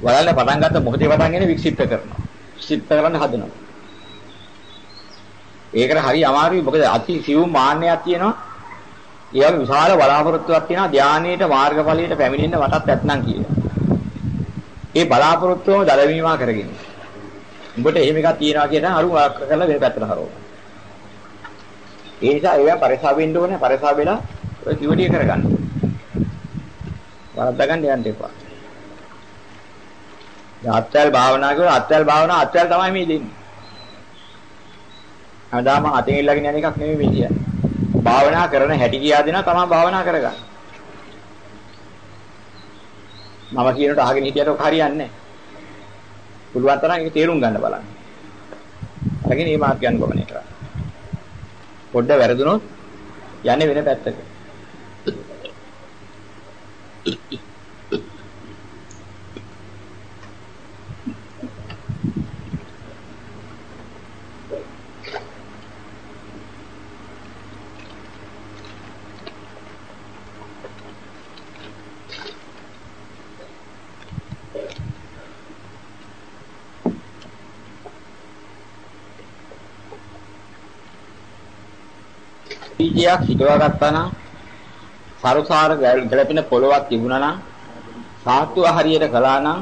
වඩන්න පටන් ගත්ත මොහොතේ පටන්ගෙන වික්ෂිප්ත කරනවා. වික්ෂිප්ත කරන්න හදනවා. ඒකට හරි අමාරුයි මොකද අති සිවුම් මාන්නයක් තියෙනවා. ඒ වගේ විශාල බලාපොරොත්තුවක් තියෙනවා ධානයේට මාර්ගඵලයට පැමිණෙන්න වටත් ඇත්නම් කියලා. ඒ බලාපොරොත්තුවම දලවීමා කරගෙන. උඹට එහෙම එකක් තියනවා කියන අරු වාක් කරලා වෙන පැත්තට හරවනවා. ඒ නිසා ඒවා පරිසාව වෙන්න ඕනේ පරිසාව වෙලා ඔය කිවටිය කරගන්න. වරද්දා ගන්න යන්න එපා. අත්‍යල් භාවනා කරලා අත්‍යල් භාවනා අත්‍යල් තමයි මේ දෙන්නේ. හැමදාම අතින් ඉල්ලගෙන යන එකක් නෙමෙයි මේ කියන්නේ. භාවනා කරන හැටි කියා දෙනවා තමයි භාවනා කරගන්න. මම කියනට අහගෙන හිටියට ඔක හරියන්නේ නැහැ. පුළුවන් තරම් ඒක තේරුම් ගන්න බලන්න. අරගෙන මේ මාර්ගය අනුගමනය කරන්න. පොඩ්ඩ වැරදුනොත් යන්නේ වෙන පැත්තකට. බීජයක් හිටවා ගත්තා නම් සරුසාර ගැළපෙන පොළොවක් තිබුණා නම් සාත්තුව හරියට කළා නම්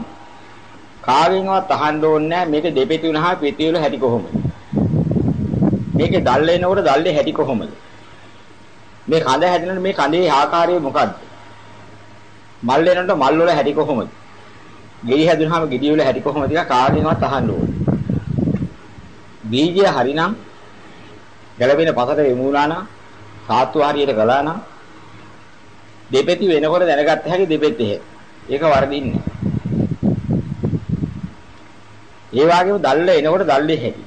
කාගෙන්වත් අහන්න ඕනේ නැහැ. මේක දෙපෙති වුණාම පෙති වල හැටි කොහොමද? මේකේ දැල් එනකොට දැල්ලේ හැටි කොහොමද? මේ කඳ හැදෙනකොට මේ කඳේ ආකාරය මොකද්ද? මල් එනකොට මල් වල හැටි කොහොමද? ගෙඩි හැදුනහම ගෙඩි වල හැටි කොහොමද කියලා කාගෙන්වත් අහන්න ඕනේ බීජය හරිනම් ගැළපෙන පසට යමු වුණා නම් සාත්තු හරියට කළා නම් දෙපෙති වෙනකොට දැනගත්ත හැකි දෙපෙති හැ. ඒක වරදින්නේ. ඒ වගේම දැල්ල එනකොට දැල්ලේ හැටි.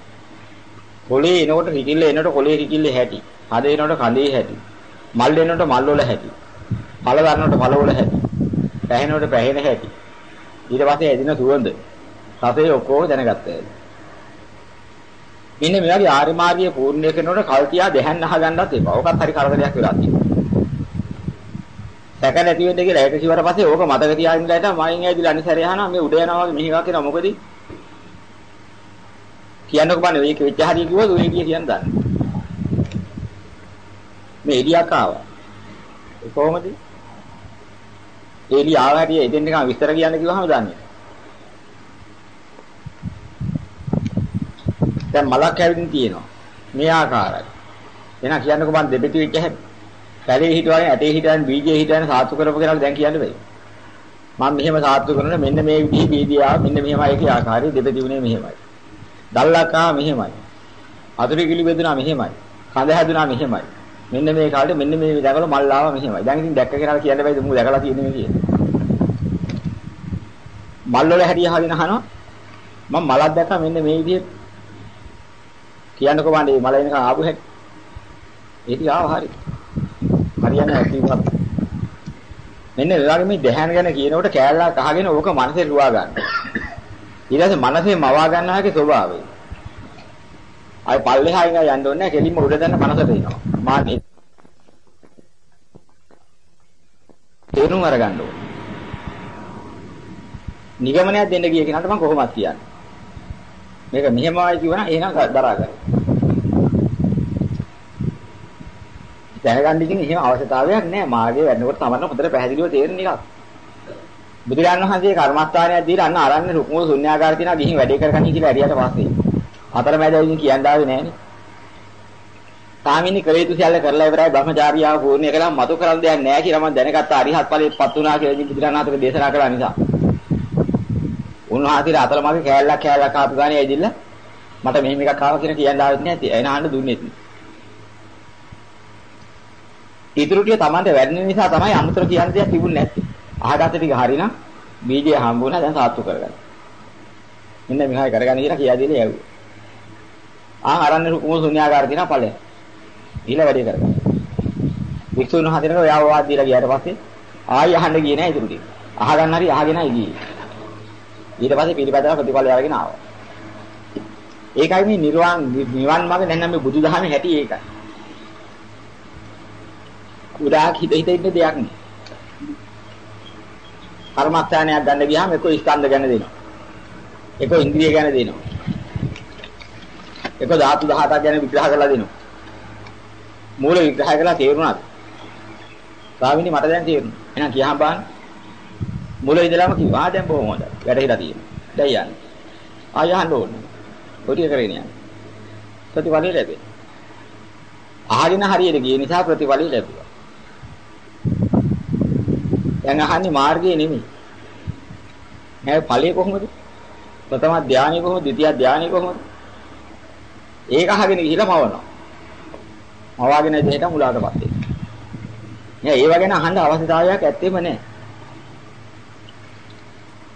කොළේ එනකොට රිකිල්ල එනකොට කොළේ රිකිල්ලේ හැටි. හද එනකොට කඳේ හැටි. මල් එනකොට මල් වල හැටි. පළ ගන්නකොට පළ වල හැටි. පැහෙනකොට පැහෙන හැටි. ඊට පස්සේ එදින සුවඳ. රසය ඔක්කොම දැනගත්තා. මෙන්න මේ වගේ ආර්ය මාර්ගයේ පූර්ණය කරනකොට කල්තියා දෙහන් අහගන්නත් එපා. ඕකත් හරි කරදරයක් වෙලා තියෙනවා. සැක නැති වෙන්න කියලා ඒක කිව්වට පස්සේ ඕක මතක තියාගෙන ඉඳලා තමයි මයින් ඇවිදලා අනිසරය අහනවා මේ උඩ යනවා වගේ මෙහි ගා කියනවා මොකද? කියන්නකො බන්නේ මේක වෙච්ච හරිය කිව්වොත් ඔය කිය කියන්න දන්නේ. මේ එලියක් ආවා. ඒ කොහොමද? එලිය ආවා හැටි එතෙන් නිකන් විස්තර කියන්න කිව්වහම දන්නේ. දැන් මලක් ඇවිදින් තියෙනවා. මේ ආකාරයි. එහෙනම් කියන්නකෝ මම දෙපිටි වෙච්ච හැටි. පැලේ හිටවගෙන ඇටේ හිටවගෙන බීජේ හිටවගෙන සාතු කරපු කෙනාට දැන් කියන්න බෑ. මම මෙහෙම සාතු කරනකොට මෙන්න මේ විදිහේ බීජය ආව මෙන්න මෙහෙමයි ඒකේ ආකාරය දෙපිටි උනේ මෙහෙමයි. දල්ලකා මෙහෙමයි. අතුරු කිලි බෙදුනා මෙහෙමයි. කඳ හැදුනා මෙහෙමයි. මෙන්න මේ කාලේ මෙන්න මේ දැකලා මල් ආවා මෙහෙමයි. දැන් ඉතින් දැක්ක කෙනාට කියන්න බෑද මම දැකලා තියෙන්නේ මේ කියන්නේ. මල් වල හැටි අහගෙන අහනවා. මම මලක් දැක්කා මෙන්න මේ විදිහට. කියන්නකෝ මන්නේ මල එනකන් ආපු හැටි. ඒක ආව හරි. හරියන්නේ නැහැ කිව්වත්. මෙන්න ඒ වගේ මේ දැහන් ගැන කියනකොට කෑල්ලක් අහගෙන ඕක මනසේ රුවා ගන්න. ඊට පස්සේ මනසේ මවා ගන්නාගේ ස්වභාවය. ආයි පල්ලෙහා ඉඳලා යන්න ඕනේ නැහැ කෙලින්ම උඩ දැන්න මනසට එනවා. මාන්නේ තේරුම් අරගන්න ඕනේ. නිගමනයක් දෙන්න ගිය කෙනාට මම කොහොමද කියන්නේ? මේක මෙහෙමයි කියවනම් එහෙනම් දරා ගන්න. දැනගන්න ඉතින් එහෙම අවශ්‍යතාවයක් නැහැ. මාර්ගයේ වැඩනකොට තමයි හොඳට පැහැදිලිව තේරෙන එකක්. බුදුරජාණන් වහන්සේ කර්මස්ථානයක් දීලා අන්න අරන්නේ රුක්මුල ශුන්‍යාකාර තියනවා ගිහින් වැඩේ කරගන්න කියලා ඇරියට පස්සේ. අතරමැද ඉතින් කියන්න ආවේ නැහනේ. සාමිනි කලේතු සියල්ල කරලා ඉවරයි බ්‍රහ්මචාරියාව පූර්ණිය කළා මතු කරන් දෙයක් නැහැ කියලා මම දැනගත්ත අරිහත් ඵලයේපත් වුණා කියලා ඉතින් බුදුරජාණන් වහන්සේ දේශනා කළා නිසා. උන්වහන්සේලා අතල මගේ කෑල්ලක් කෑල්ලක් ආපු ගානේ ඇවිදින්න මට මෙහෙම එකක් ආවා කියන කියන්න ආවෙත් නැහැ. එන අහන්න දුන්නේත් නෑ. ඊටු ටික Tamante වැඩෙන නිසා තමයි අමුතර කියන්න දෙයක් තිබුණේ නැත්තේ. අහගත්ත ටික හරිනම් බීජය හම්බුණා දැන් සාත්තු කරගන්න. මෙන්න මෙහායි කරගන්න කියලා කියා දෙන්නේ යව්වා. ආන් අරන්නේ කුමු ශුන්‍යාකාර දිනා ඵලය. ඊළ වැඩේ කරගන්න. වික්ෂුන් වහන්සේනක ඔයාව වාද දීලා ගියාට පස්සේ ආයි අහන්න ගියේ නෑ ඊටු ටික. අහගන්න හරි අහගෙනයි ගියේ. ඊට පස්සේ පිළිපදලා ප්‍රතිඵල අරගෙන ආවා. ඒකයි මේ නිර්වාණ නිවන් මාර්ග නැත්නම් මේ බුදුදහමේ හැටි ඒකයි. උදාක් හිත හිත ඉන්න දෙයක් නෙවෙයි. කර්මස්ථානයක් ගන්න ගියාම එක ස්කන්ධ ගැන දෙනවා. එක ඉන්ද්‍රිය ගැන දෙනවා. එක ධාතු 18ක් ගැන විග්‍රහ කරලා දෙනවා. මූල විග්‍රහ කරලා තේරුණාද? ස්වාමීනි මට දැන් තේරුණා. එහෙනම් කියහම බලන්න. මුල ඉඳලාම කිව්වා. ආ දැන් බොහොම හොඳයි. වැටහිලා තියෙනවා. දැන් යන්න. ආය යන්න ඕනේ. ඔටිය කරගෙන යන්න. ප්‍රතිඵලය ලැබෙයි. අහගෙන හරියට ගිය නිසා ප්‍රතිඵලය ලැබුවා. දැන් අහන්නේ මාර්ගය නෙමෙයි. නෑ ඵලය කොහොමද? ප්‍රථම ධානය කොහොමද? ද්විතිය ධානය කොහොමද? ඒක අහගෙන ගිහිලා මවනවා. මවාගෙන දෙහෙට මුලාටපත් වෙනවා. නෑ ඒව ගැන අහන්න අවශ්‍යතාවයක් ඇත්තෙම නෑ.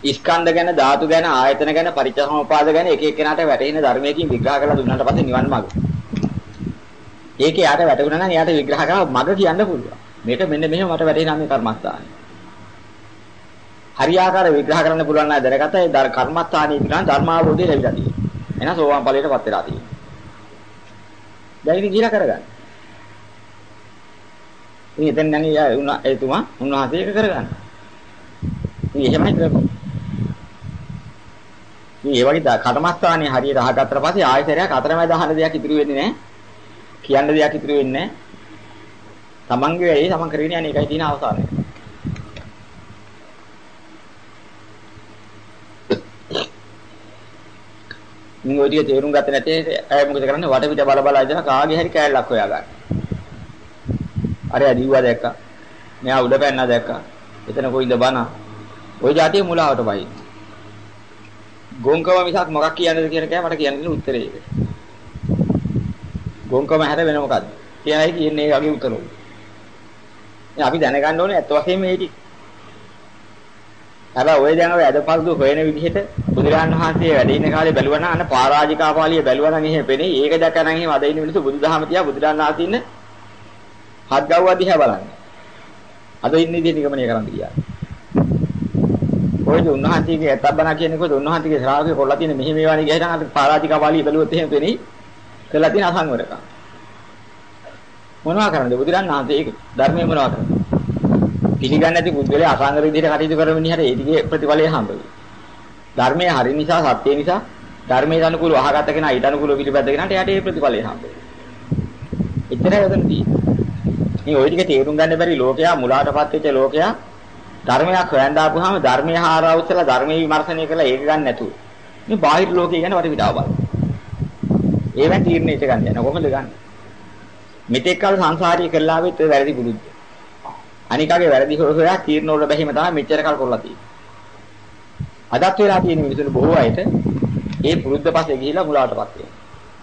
ස්කන්ධ ගැන ධාතු ගැන ආයතන ගැන පරිච්ඡසමුපාද ගැන එක එක්කෙනාට වැටෙන ධර්මයකින් විග්‍රහ කරලා දුන්නාට පස්සේ නිවන් මාර්ගය. ඒකේ යාට වැටුණා නම් යාට විග්‍රහ කරලා මග කියන්න පුළුවන්. මේක මෙන්න මෙහෙම මට වැටෙනා මේ කර්මස්ථානයි. හරියාකාර විග්‍රහ කරන්න පුළුවන් නම් දැනගත්තා ඒ කර්මස්ථානයේ පිළිබඳ ධර්මාවබෝධය ලැබිලා තියෙනවා. එහෙනම් සෝවාන් ඵලයටපත් වෙලා තියෙනවා. දැන් ඉතින් ගිහිලා කරගන්න. ඉතින් එතෙන් නැණි එතුමා උන්වහන්සේ ඒක කරගන්න. ඉතින් එහෙමයි කරන්නේ. ඉතින් ඒ වගේ කටමස්ථානේ හරියට අහගත්තට පස්සේ ආයතරයක් අතරමැද අහන දෙයක් ඉතුරු වෙන්නේ නැහැ. කියන්න දෙයක් ඉතුරු වෙන්නේ නැහැ. තමන්ගේ වැඩේ තමන් කරගෙන යන්නේ ඒකයි තියෙන අවසානය. මින් ඔය ටික තේරුම් ගත්තේ නැතේ අය මොකද කරන්නේ වඩ පිට බල බල ඉඳලා කාගේ හරි කෑල්ලක් හොයා ගන්න. අර ඇදිව්වා දැක්කා. මෙයා උඩ පැන්නා දැක්කා. එතන කොයිද බනා. ওই જાතිය මුලාවට වයින්. ගොංකම මිසක් මොකක් කියන්නද කියන කෑ මට කියන්න දෙන උත්තරේ ඒක. ගොංකම හැර වෙන මොකද්ද? කියනයි කියන්නේ ඒ වගේ උත්තරෝ. ඉතින් අපි දැනගන්න ඕනේ ඇත්ත වශයෙන්ම මේටි. හැබැයි ඔය දැන් ඔය අදපල්දු හොයන විදිහට බුදුරජාණන් වහන්සේ වැඩ ඉන්න කාලේ බැලුවා නම් අන්න පරාජිකා පාළිය බැලුවා නම් එහෙම පෙනේ. ඒක දැක නම් එහෙම අද ඉන්න මිනිස්සු බුදුදහම තියා බුදුරජාණන් වහන්සේ ඉන්න හත් ගව්ව දිහා බලන්නේ. අද ඉන්න විදිහ නිගමනය කරන්න ගියා. කොයිද උන්වහන්සේගේ ඇත්තබ්බනා කියන්නේ කොයිද උන්වහන්සේගේ ශ්‍රාවකේ කොල්ලා තියෙන මෙහි මේවානේ ගියා නම් අර පරාජිකා පාළිය බැලුවොත් එහෙම පෙනේ. කළා තියෙන අසංවරකම්. මොනවා කරන්නද බුදුරජාණන් වහන්සේ ඒක ධර්මයේ මොනවා කරන්නේ? පිළිගන්නේ නැති පුද්ගලයා අසංගර විදිහට කටයුතු කරන මිනිහට ඒ ටිකේ ප්‍රතිඵලය හම්බ වෙයි. ධර්මයේ හරි නිසා සත්‍ය නිසා ධර්මයේ අනුකූලව අහගත කෙනා ඊට අනුකූලව පිළිපැද කෙනාට යට ඒ ප්‍රතිඵලය හම්බ වෙයි. එච්චරයි උදන් තියෙන්නේ. මේ ওই ටික තේරුම් ගන්න බැරි ලෝකයා මුලාටපත් වෙච්ච ලෝකයා ධර්මයක් හොයන් දාපුවාම ධර්මයේ හාරා උස්සලා ධර්මයේ විමර්ශනය කරලා ඒක ගන්න නැතුව මේ බාහිර ලෝකයේ ගැන වටපිටාව බලන්න. ඒවෙන් තීරණයට ගන්න යන කොහොමද ගන්න? මෙතෙක් කල සංසාරී කළා වෙත් වැරදි පුරුද්ද. අනිකාගේ වැරදි හොයා තීරණ වල බැහිම තමයි මෙච්චර කල් කරලා තියෙන්නේ. අදත් වෙලා තියෙන මිනිසුන් බොහෝ අයට ඒ පුරුද්ද පස්සේ ගිහිලා මුලාවටපත් වෙනවා.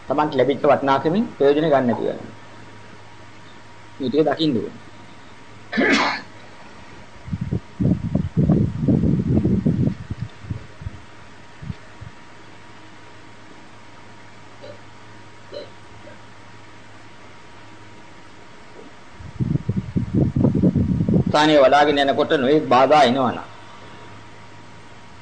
Tamanට ලැබිච්ච වටිනාකමින් ප්‍රයෝජන ගන්න නැතුව යනවා. මේ ටික දකින්න ඕනේ. කර්මස්ථානයේ වඩාගෙන යනකොට නොයෙක් බාධා එනවනම්.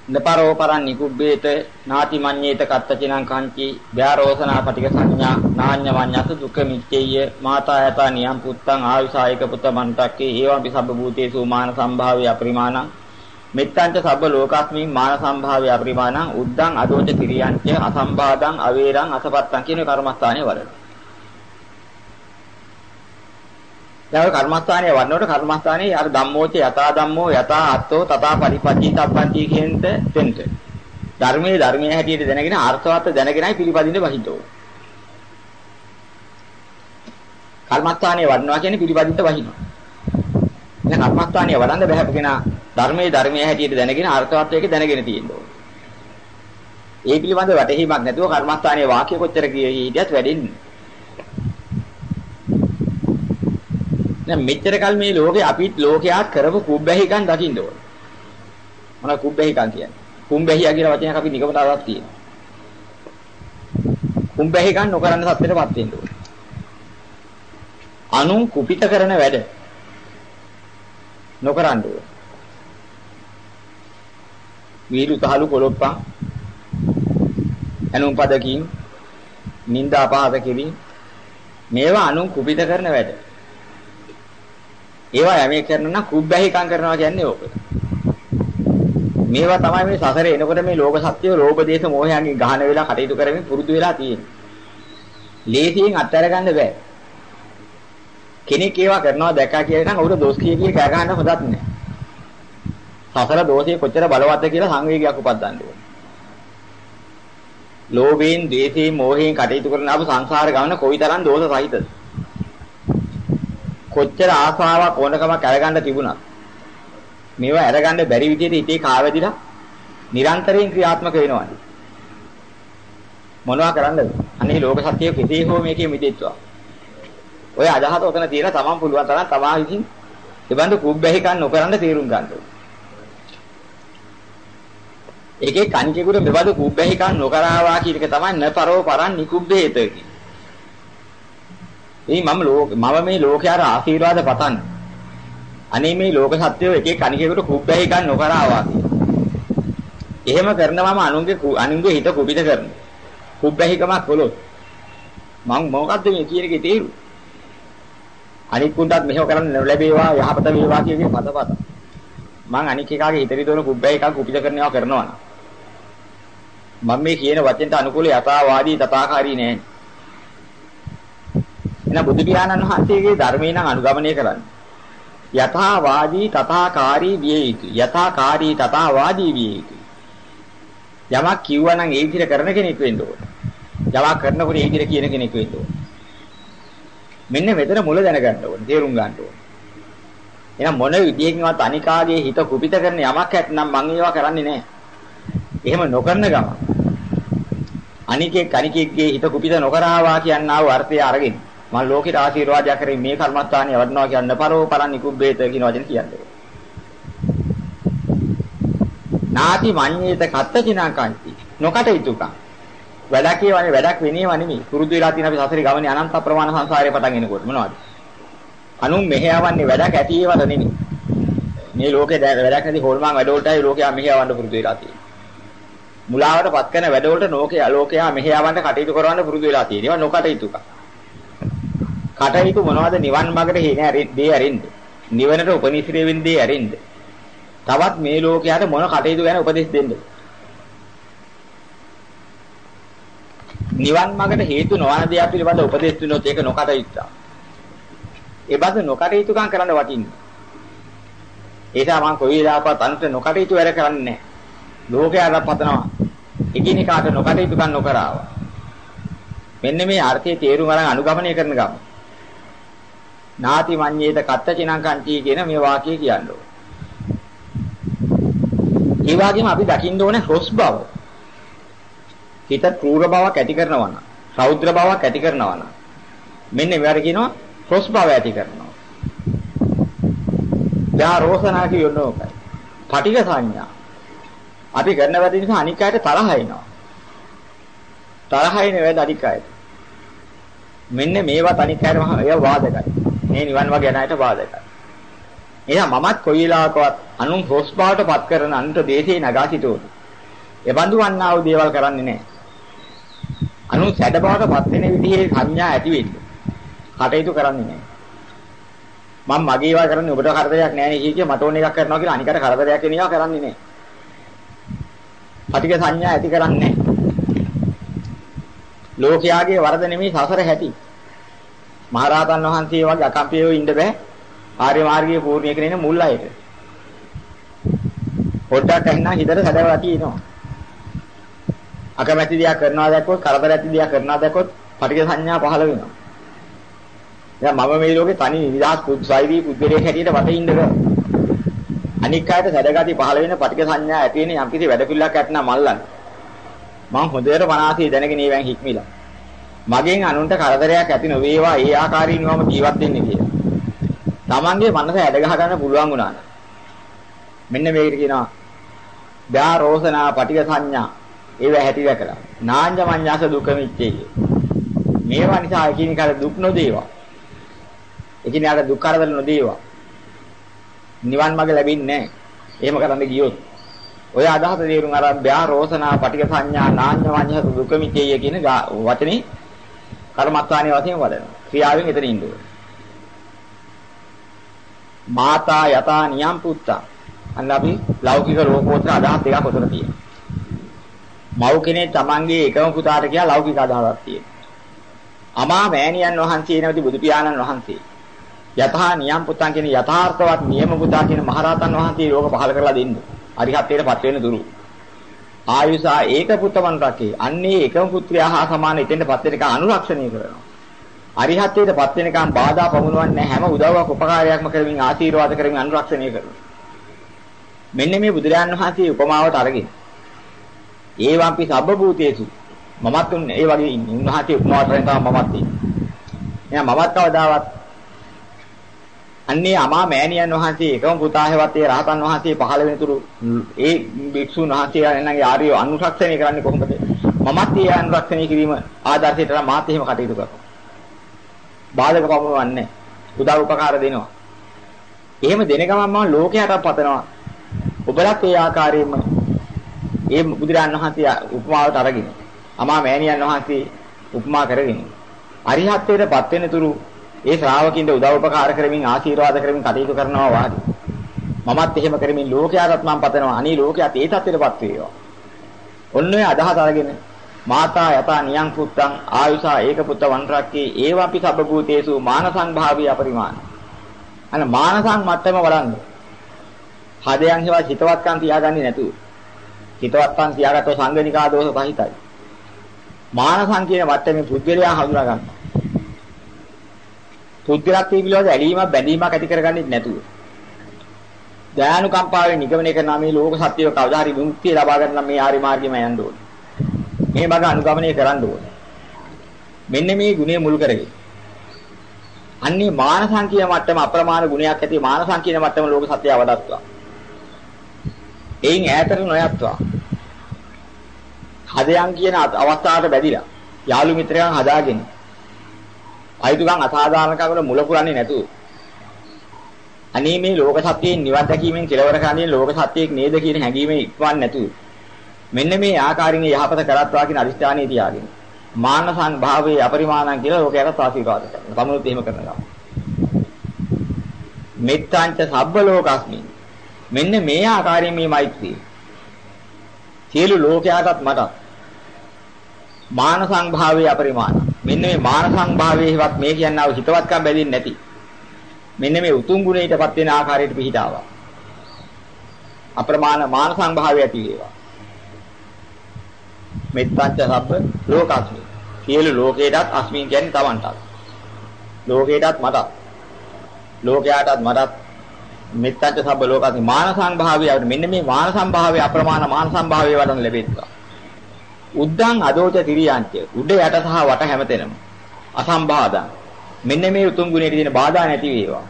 නපරෝ පරන් නිකුබ්බේත නාති මඤ්ඤේත කත්තචිනං කංචි ව්‍යාරෝසනා පටික සංඥා නාඤ්ඤ මඤ්ඤස දුක්ඛ මිච්ඡේය මාතා යත නියම් පුත්තං ආයුසායක පුත මන්තක්කේ ඒවම්පි සබ්බ භූතේසු මාන සම්භාවය අපරිමාණං මෙත්තංච සබ්බ ලෝකස්මින් මාන සම්භාවය අපරිමාණං උද්දං අදෝච කිරියංච අසම්බාධං අවේරං අසපත්තං කියන කර්මස්ථානයේ වරණ දැන් කර්මස්ථානයේ වන්නකොට කර්මස්ථානයේ අර ධම්මෝච යතා ධම්මෝ යතා අත්තෝ තථා පරිපච්චිතබ්බන්ති කියනට දෙන්න. ධර්මයේ ධර්මයේ හැටියට දැනගෙන අර්ථවත් දැනගෙනයි පිළිපදින්න වහිතෝ. කර්මස්ථානයේ වඩනවා කියන්නේ පිළිපදින්න වහිනවා. දැන් කර්මස්ථානයේ වඩන්න බහැපගෙන ධර්මයේ ධර්මයේ හැටියට දැනගෙන අර්ථවත් එක දැනගෙන තියෙන්න ඕනේ. ඒ පිළිබඳ වැටහීමක් නැතුව කර්මස්ථානයේ වාක්‍ය කොච්චර කිය හිටියත් වැඩින්නේ දැන් මෙච්චර කල් මේ ලෝකේ අපිත් ලෝකයා කරපු කුබ්බැහිකන් දකින්න ඕන. මොනවා කුබ්බැහිකන් කියන්නේ? කුම්බැහියා කියන වචනයක් අපි නිගමන අරක් තියෙනවා. කුම්බැහිකන් නොකරන සත්‍යෙටපත් වෙන්න ඕන. අනුන් කුපිත කරන වැඩ නොකරන්න ඕන. වීලු තහලු කොලොප්පන් අනුන් පදකින් නිന്ദා අපහාස කිරීම මේවා අනුන් කුපිත කරන වැඩ. ඒවා යමේ කරන නම් කුබ්බැහිකම් කරනවා කියන්නේ ඕක. මේවා තමයි මේ සසරේ එනකොට මේ ලෝක සත්‍යය ලෝභ දේශ මොහයන්ගෙන් ගහන වෙලා කටයුතු කරමින් පුරුදු වෙලා තියෙන්නේ. ලේසියෙන් අත්හැර ගන්න බෑ. කෙනෙක් ඒවා කරනවා දැක්කා කියලා නම් උඩ දොස් කිය කිය කෑ ගන්න හොදත් නෑ. සසර දෝෂේ කොච්චර බලවත්ද කියලා සංවේගයක් උපද්දන්න ඕනේ. ලෝභයෙන්, ද්වේෂයෙන්, මෝහයෙන් කටයුතු කරන අප සංසාර ගමන කොයිතරම් දෝෂ සහිතද? කොච්චර ආසාවක් ඕනකමක් අරගන්න තිබුණත් මේවා අරගන්න බැරි විදිහට හිතේ කාවැදිලා නිරන්තරයෙන් ක්‍රියාත්මක වෙනවා. මොනවා කරන්නද? අනේ ලෝක සත්‍යය කෙසේ හෝ මේකේ මිදෙත්වා. ඔය අදහස ඔතන තියලා තමන් පුළුවන් තරම් තමා විසින් ඒබඳු කුබ්බැහිකන් නොකරන්න තීරුම් ගන්න ඕනේ. ඒකේ කණිකෙකුට මෙබඳු කුබ්බැහිකන් නොකරවා කියන එක තමයි නපරෝ පරන් නිකුබ්බේත කියන්නේ. එයි මම ලෝක මම මේ ලෝකයට ආශිර්වාද පතන්නේ. අනේ මේ ලෝක සත්‍යය එක එක කණිකේකට කුබ්බැහි ගන්න නොකරවා එහෙම කරනවම අනුන්ගේ අනුන්ගේ හිත කුපිත කරන. කුබ්බැහිකමක් කළොත් මං මොකද්ද මේ කියන එකේ තේරු? අනිකුන්ටත් මෙහෙම කරන්න ලැබේවා යහපත වේවා කියන පදපත. මං අනික් එකාගේ හිත රිදවන කුබ්බැහිකක් කුපිත කරනවා කරනවා නම් මම මේ කියන වචෙන්ට අනුකූල යථාවාදී තථාකාරී නෑ. එහෙනම් බුදු පියාණන් වහන්සේගේ ධර්මේ නම් අනුගමනය කරන්න. යථාවාදී තථාකාරී විය යුතුයි. යථාකාරී තථාවාදී විය යුතුයි. යමක් කිව්වා නම් ඒ විදිහට කරන කෙනෙක් වෙන්න ඕන. යමක් කරනකොට ඒ විදිහට කියන කෙනෙක් වෙන්න ඕන. මෙන්න මෙතන මුල දැනගන්න ඕන. තේරුම් ගන්න ඕන. එහෙනම් මොන විදියකින්වත් අනිකාගේ හිත කුපිත කරන යමක් ඇත්නම් මං ඒවා කරන්නේ නැහැ. එහෙම නොකරන ගම. අනිකේ කනිකෙක්ගේ හිත කුපිත නොකරවා කියනා වූ අර්ථය අරගෙන මම ලෝකෙට ආශිර්වාදයක් කරේ මේ කර්මස්ථානිය වඩනවා කියන්න පරෝ පරන් නිකුබ්බේත කියන වචන කියන්නේ. නාති මඤ්ඤේත කත්තචිනා කාන්ති නොකටයුතුකම්. වැඩක් කියවනේ වැඩක් වෙනේව නෙමෙයි. පුරුදු වෙලා තියෙන අපි සසරේ ගමනේ අනන්ත ප්‍රමාණ සංසාරේ පටන් එනකොට මොනවද? අනුන් මෙහෙයවන්නේ වැඩක් ඇති ඒවට නෙමෙයි. මේ ලෝකේ වැඩක් නැති හොල්මන් වැඩවලටයි ලෝකයා මෙහෙයවන්න පුරුදු වෙලා තියෙන්නේ. මුලාවට පත් කරන වැඩවලට ලෝකයා ලෝකයා මෙහෙයවන්න කටයුතු කරවන්න පුරුදු වෙලා තියෙනවා. නොකටයුතුකම්. කටයුතු මොනවද නිවන් මාර්ගට හේන දේ ඇරෙන්න. නිවනට උපනිශ්‍රේ වෙන දේ ඇරෙන්න. තවත් මේ ලෝකයට මොන කටයුතු ගැන උපදෙස් දෙන්න. නිවන් මාර්ගට හේතු නොවන දේ පිළිබඳ උපදෙස් දුන්නොත් ඒක නොකටයුත්ත. ඒ බඳ නොකටයුතුකම් කරන්න වටින්නේ. ඒසා මම කොයි වෙලාවකවත් අන්ත නොකටයුතු වැඩ කරන්නේ නැහැ. ලෝකයට පතනවා. එකිනෙකාට නොකටයුතුකම් නොකරවා. මෙන්න මේ අර්ථයේ තේරුම අරන් අනුගමනය කරන ගම. නාති මඤ්ඤේත කත්තචිනං කන්ති කියන මේ වාක්‍යය කියන්නේ. ඒ වගේම අපි දකින්න ඕනේ හොස් බව. හිත ක්‍රූර බවක් ඇති කරනවා නම්, රෞද්‍ර බවක් ඇති කරනවා නම් මෙන්න මේවට කියනවා හොස් බව ඇති කරනවා. යා රෝසනා කියනෝ ඔකයි. පටිඝ සංඥා. අපි කරන වැඩ නිසා අනික් අයට තරහ එනවා. තරහින වැඩ අනික් අයට. මෙන්න මේවා අනික් අයට මහා ඒවා වාදකයි. මේ නිවන් වගේ යන අයට බාධකයි. එහෙනම් මමත් කොයි වෙලාවකවත් අනුන් හොස් බවට පත් කරන අන්ත දේශේ නගා සිටුවොත්. එබඳු වන්නා වූ දේවල් කරන්නේ නැහැ. අනුන් සැඩ බවට පත් වෙන විදිහේ සංඥා ඇති වෙන්නේ. කටයුතු කරන්නේ නැහැ. මම මගේ ඒවා කරන්නේ ඔබට කරදරයක් නැහැ නේ කිය මට ඕන එකක් කරනවා කියලා අනිකට කරදරයක් වෙන ඒවා කරන්නේ නැහැ. පටික සංඥා ඇති කරන්නේ ලෝකයාගේ වරද නෙමෙයි සසර හැටි. මහරහතන් වහන්සේ වගේ අකම්පියව ඉන්න බෑ. ආර්ය මාර්ගයේ පූර්ණිය කරගෙන මුල් අයට. පොඩ්ඩක් ඇහිනා හිතට සැදවලා තියෙනවා. අකමැති දෙයක් කරනවා දැක්කොත් කරදර ඇති දෙයක් කරනවා දැක්කොත් පටික සංඥා පහළ වෙනවා. දැන් මම මේ ලෝකේ තනි නිදහස් පුද්සයිවි පුද්ගලයෙක් හැටියට වට ඉන්න බෑ. අනික් අයට සැදගති පහළ වෙන පටික සංඥා ඇති වෙන යම් කිසි වැඩ පිළිලක් ඇත්නම් මල්ලන්. මම හොඳට මනසේ දැනගෙන ඉවෙන් හික්මිලා. මගෙන් අනුන්ට කරදරයක් ඇති නොවේවා ඒ ආකාරයෙන් වම ජීවත් වෙන්නේ කියලා. Tamange මනස ඇද ගහ ගන්න පුළුවන් වුණා. මෙන්න මේකට කියනවා දා රෝසනා පටික සංඥා ඒව හැටි දැකලා නාඤ්ඤ මඤ්ඤාස දුක මිච්චේ. මේවා නිසා එකිනෙකාට දුක් නොදේවා. එකිනෙකාට දුක් කරදර නොදේවා. නිවන් මඟ ලැබෙන්නේ නැහැ. එහෙම කරන්න ගියොත්. ඔය අදහස තේරුම් අරන් බ්‍යා රෝසනා පටික සංඥා නාඤ්ඤ මඤ්ඤාස දුක මිච්චේ කියන වචනේ කර්මස්ථානයේ වශයෙන් වඩනවා. ක්‍රියාවෙන් එතන ඉන්න ඕනේ. මාතා යතා නියම් පුත්තා. අන්න අපි ලෞකික ලෝකෝත්තර අදහස් දෙකක් උතර තියෙනවා. මව් කෙනෙක් තමන්ගේ එකම පුතාට කියලා ලෞකික අදහසක් තියෙනවා. අමා මෑණියන් වහන්සේ නැවති බුදු පියාණන් වහන්සේ. යතහා නියම් පුත්තන් කියන යථාර්ථවත් නියම පුතා කියන මහරහතන් වහන්සේ ලෝක පහල කරලා දෙන්න. අරිහත්ත්වයටපත් වෙන දුරු. ආයුසා ඒක පුතමන් රකේ. අන්නේ එකම පුත්‍රයා හා සමාන ඉතින්ටපත් වෙනක අනුරක්ෂණය කරනවා. අරිහත්ත්වයටපත් වෙනකම් බාධා පමුණවන්නේ හැම උදව්වක් උපකාරයක්ම කරමින් ආශිර්වාද කරමින් අනුරක්ෂණය කරනවා. මෙන්න මේ බුදුරජාන් වහන්සේ උපමාවට අරගෙන ඒවම්පි සබ්බ භූතේසු මමත් උන් ඒ වගේ ඉන්නේ. උන්වහන්සේ උපමාවට තමයි මමත් ඉන්නේ. එහෙනම් මමත් කවදාවත් අන්නේ අමා මෑණියන් වහන්සේ එකම පුතා හැවත් ඒ රහතන් වහන්සේ පහළ වෙනතුරු ඒ භික්ෂුන් වහන්සේලාගේ ආර්ය අනුරක්ෂණය කරන්නේ කොහොමද? මමත් ඒ අනුරක්ෂණය කිරීම ආදර්ශයට මාත් එහෙම කටයුතු කරනවා. බාධක පමුණවන්නේ උදව් උපකාර දෙනවා. එහෙම දෙන ගමන් මම ලෝකයට පතනවා. ඔබලත් ඒ ආකාරයෙන්ම ඒ බුදුරන් වහන්සේ උපමාවට අරගෙන අමා මෑණියන් වහන්සේ උපමා කරගෙන අරිහත්ත්වයටපත් වෙන තුරු ඒ ශ්‍රාවකින්ට උදව් උපකාර කරමින් ආශිර්වාද කරමින් කටයුතු කරනවා වාගේ. මමත් එහෙම කරමින් ලෝකයාටත් මම පතනවා අනී ලෝකයාත් ඒ තත්ත්වයටපත් වේවා. ඔන්න ඔය අදහස අරගෙන මාතා යතා නියං පුත්තං ආයුසා ඒක පුත්ත වන්රක්කේ ඒවපි සබ්බූතේසු මානසං භාවී අපරිමාණ. අන මානසං මට්ටම වඩන්න. හදයන් හේවා හිතවත්කම් තියාගන්නේ නැතුව. හිතවත්කම් තියාගත්තොත් සංගනිකා දෝෂ පහිතයි. මානසං කියන මට්ටමේ පුද්ගලයා හඳුනා ගන්නවා. පුද්ගලත්වයේ පිළිබඳ ඇලීමක් බැඳීමක් ඇති කරගන්නේ නැතුව. දයානුකම්පාවෙන් නිගමනය කරන මේ ලෝක සත්‍යව කවදා හරි විමුක්තිය ලබා ගන්න මේ ආරි මාර්ගෙම යන්න ඕනේ. මේ මඟ අනුගමනය කරන්න ඕනේ. මෙන්න මේ ගුණය මුල් කරගෙන. අන්නේ මාන සංකීය මට්ටම අප්‍රමාණ ගුණයක් ඇති මාන සංකීය මට්ටම ලෝක සත්‍යය වඩත්වා. එයින් ඈතට නොයත්වා. හදයන් කියන අවස්ථාවට බැදිලා යාළු මිත්‍රයන් හදාගෙන අයිතුකම් අසාධාරණකම් වල මුල පුරන්නේ නැතුව අනේ මේ ලෝක සත්‍යයෙන් නිවන් දැකීමෙන් කෙලවර කරන්නේ ලෝක සත්‍යයක් නේද කියන හැඟීමේ ඉක්මන් නැතුව මෙන්න මේ ආකාරින් යහපත කරත්වා කියන අදිස්ථානයේ තියාගෙන මානසං භාවයේ අපරිමාණං කියලා ලෝකයට ආශිර්වාද කරනවා. තමනුත් එහෙම කරනවා. මෙත්තාංච සබ්බ ලෝකස්මි. මෙන්න මේ ආකාරයෙන් මේ මෛත්‍රිය. සියලු ලෝකයාටත් මටත් මානසං භාවයේ අපරිමාණ. මෙන්න මේ මානසං භාවයේවත් මේ කියනවා හිතවත්කම් බැඳින්නේ නැති. මෙන්න මේ උතුම් ගුණයටපත් වෙන ආකාරයට පිහිටාවා. අප්‍රමාණ මානසං භාවය ඇති වේවා. මෙත්තංච සබ්බ ලෝකස්මි. සියලු ලෝකේටත් අස්මින් කියන්නේ Tamanටත්. ලෝකේටත් මටත්. ලෝකයාටත් මටත් මෙත්තංච සබ්බ ලෝකස්මි මානසං භාවය මෙන්න මේ මානසං භාවය අප්‍රමාණ මානසං භාවය වඩන ලැබෙත්වා. උද්දං අදෝච තිරියන්ත්‍ය උඩ යට සහ වට හැමතැනම. අසම්බාධං. මෙන්න මේ උතුම් ගුණයට තියෙන බාධා නැති වේවා.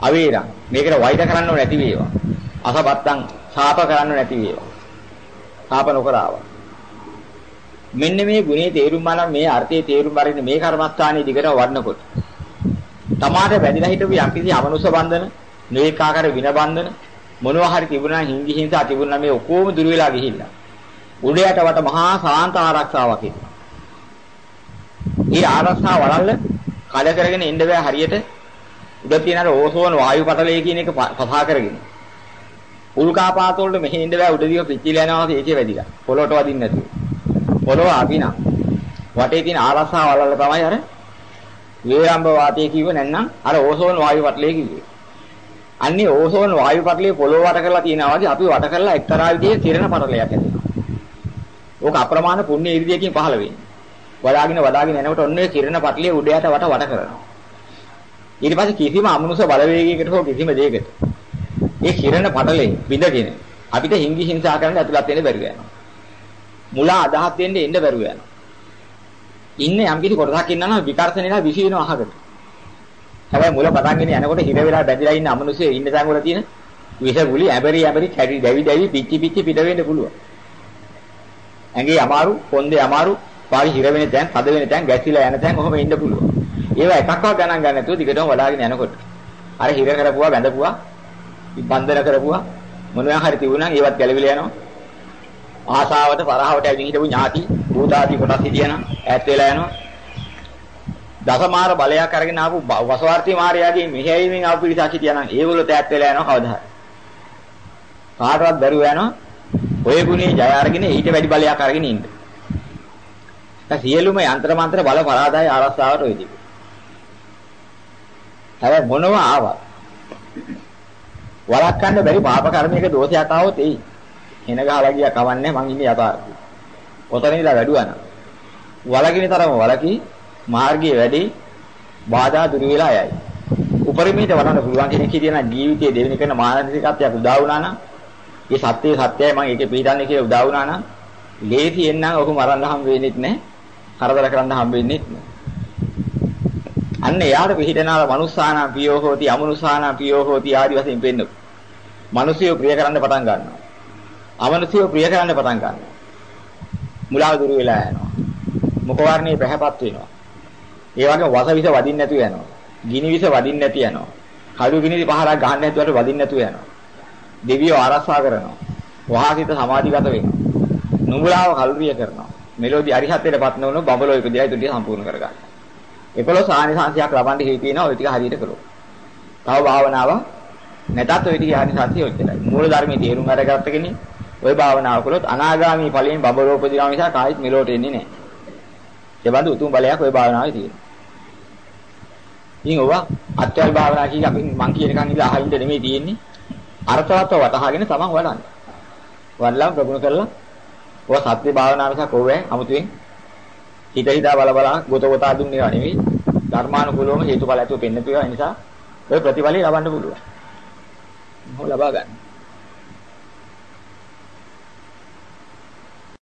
අවේරං. මේකට වෛර කරන්න නැති වේවා. අසබත්තං ශාප කරන්න නැති වේවා. ශාප නොකර ආවා මෙන්න මේ ගුණේ තේරුම් ගන්න මේ අර්ථයේ තේරුම් ගන්න මේ කර්මස්ථානයේ දිගට වඩනකොට තමාට වැදිලා හිටපු යම්කිසි අමනුෂ්‍ය බන්ධන මේක ආකාර වින බන්ධන මොනවා හරි තිබුණා හිංගි හිංසා තිබුණා මේ ඔක්කොම දුර වෙලා ගිහිල්ලා. උඩයට වට මහා සාන්ත ආරක්ෂාවක් ඉන්නවා. ඒ ආරක්ෂාව වලල්ල කඩ කරගෙන ඉන්න බෑ හරියට උඩ තියෙන අර ඕසෝන වායු පටලය කියන එක පසා කරගෙන. උල්කාපාත වලට මෙහෙ ඉන්න බෑ උඩ දිව පිච්චිලා යනවා ඒකේ වැඩිලා. පොළොට වදින්න නැතුව. පොළොව අපිනා. වටේ තියෙන ආරක්ෂාව වලල්ල තමයි අර වේරම්භ වාතය කිව්ව නැත්නම් අර ඕසෝන වායු පටලය කිව්වේ. අන්නේ ඕසෝන වායු පටලය පොළොව වට කරලා තියෙනවා වගේ අපි වට කරලා එක්තරා විදිහේ කිරණ පටලයක් ඇතිවෙනවා. ඕක අප්‍රමාණ පුණ්‍ය ඉරිදියකින් පහළ වෙන්නේ. වඩාගෙන වඩාගෙන යනකොට ඔන්නේ කිරණ පටලිය උඩ යට වට වට කරනවා. ඊට පස්සේ කිසිම අමනුෂ්‍ය බලවේගයකට හෝ කිසිම දෙයකට ඒ කිරණ පටලේ බිඳගෙන අපිට හිංගි හිංසා කරන්න ඇතුළත් වෙන්න බැරුව යනවා. මුලා අදහස් දෙන්න එන්න බැරුව යනවා. ඉන්නේ යම් කිසි කොටසක් ඉන්නා නම් විකර්ෂණේලා විසි වෙනවා අහකට. හැබැයි මුල පටන්ගෙන යනකොට හිර වෙලා බැඳිලා ඉන්න අමනුෂ්‍ය ඉන්න තැන් වල තියෙන විස ගුලි ඇබරි ඇබරි කැඩි දැවි දැවි පිච්චි පිච්චි පිට වෙන්න පුළුවන්. ඇඟේ අමාරු, කොන්දේ අමාරු, පාරි හිර වෙන තැන්, පද වෙන තැන්, ගැසිලා යන තැන් කොහොම ඉන්න පුළුවන්. ඒවා එකක්වත් ගණන් ගන්න නැතුව දිගටම වඩාගෙන යනකොට අර හිර කරපුවා, බැඳපුවා, බන්ධන කරපුවා මොනවා හරි තිබුණා නම් ඒවත් ගැලවිලා යනවා. ආසාවට, තරහවට ඇවිදින් හිටපු ඥාති, භූතාදී කොටස් හිටියනම් ඈත් වෙලා යනවා. දසමාර බලයක් අරගෙන ආපු වසවාර්ති මාර්යාගේ මෙහෙයීමෙන් ආපු පිරිසක් හිටියනම් ඒගොල්ලෝ ඈත් වෙලා යනවා කවදා හරි. කාටවත් බැරුව යනවා. ඔය ගුණේ ජය අරගෙන ඊට වැඩි බලයක් අරගෙන ඉන්න. දැන් සියලුම යంత్ర මන්ත්‍ර බල පරාදාය ආරස්සාවට ඔය තිබු. හැබැයි මොනවා ආවත් වළක්වන්න බැරි පාප කර්මයක දෝෂයක් ආවොත් එයි. එන ගහලා ගියා කවන්නේ මං ඉන්නේ යථාර්ථය. ඔතන ඉඳලා වැඩුවා නම් වලකින තරම වලකි මාර්ගයේ වැඩි බාධා දුරු වෙලා යයි. උපරිමයට වඩන්න පුළුවන් කෙනෙක් හිටියනම් ජීවිතයේ දෙවෙනි කරන මානසිකත්වයක් උදා වුණා නම් ඒ සත්‍යය සත්‍යයි මම ඒකේ පිළිදන්නේ කියලා උදා වුණා නම් ලේසියෙන් නම් ඔහු මරන්න හම් වෙන්නේ නැහැ. කරදර කරන්න හම් වෙන්නේ නැහැ. අන්න එයාට පිළිදෙනාල මනුස්සානා පියෝ හෝති අමනුස්සානා පියෝ හෝති ආදි වශයෙන් පෙන්නු. මිනිසියෝ ප්‍රිය කරන්න පටන් ගන්නවා. අමනුෂ්‍යව ප්‍රිය කරන්න පටන් ගන්නවා. මුලාව දුරු වෙලා යනවා. මුඛ වර්ණේ පැහැපත් වෙනවා. ඒ වගේ වස විස වදින්න නැතුව යනවා. ගිනි විස වදින්න නැති යනවා. කඩු ගිනි පහරක් ගහන්න නැතුවට වදින්න නැතුව යනවා. දෙවියෝ ආරක්ෂා කරනවා. වහාසිත සමාධිගත වෙනවා. නුඹලාව කල්පිය කරනවා. මෙලෝදි අරිහත්ත්වයටපත් නොවන බබලෝ ඉපදියා ඒ තුටිය සම්පූර්ණ කරගන්න. 11 ආනිසංශයක් ලබන්න හේතු වෙනවා ඔය ටික හරියට කළොත්. තව භාවනාව නැතත් ඔය ටික ආනිසංශය ඔච්චරයි. මූල ධර්මයේ තේරුම් අරගත්ත කෙනෙක් ඔය භාවනාව කළොත් අනාගාමී ඵලයෙන් බබලෝ උපදිනවා නිසා කායිත් මෙලෝට එන්නේ නැහැ. ඒ බඳු උතුම් බලයක් ඔය භාවනාවේ තියෙනවා. ඉතින් ඔවා අත්‍යල් භාවනා කියන අපි මං කියන කන් ඉඳලා අහින්ද නෙමෙයි තියෙන්නේ. අර්ථවත්ව වටහාගෙන තමන් වඩන්න. වඩලා ප්‍රගුණ කරලා ඔය සත්‍ය භාවනාව මිසක් ඕවේ 아무තුවෙන් හිත හිතා බල බල ගොත ගොතා දුන්නේ නෙවෙයි. ධර්මානුකූලවම හේතුඵල ඇතුව පෙන්නතු ඒ නිසා ඔය ප්‍රතිඵලය ලබන්න පුළුවන්. මොහොත ලබා ගන්න.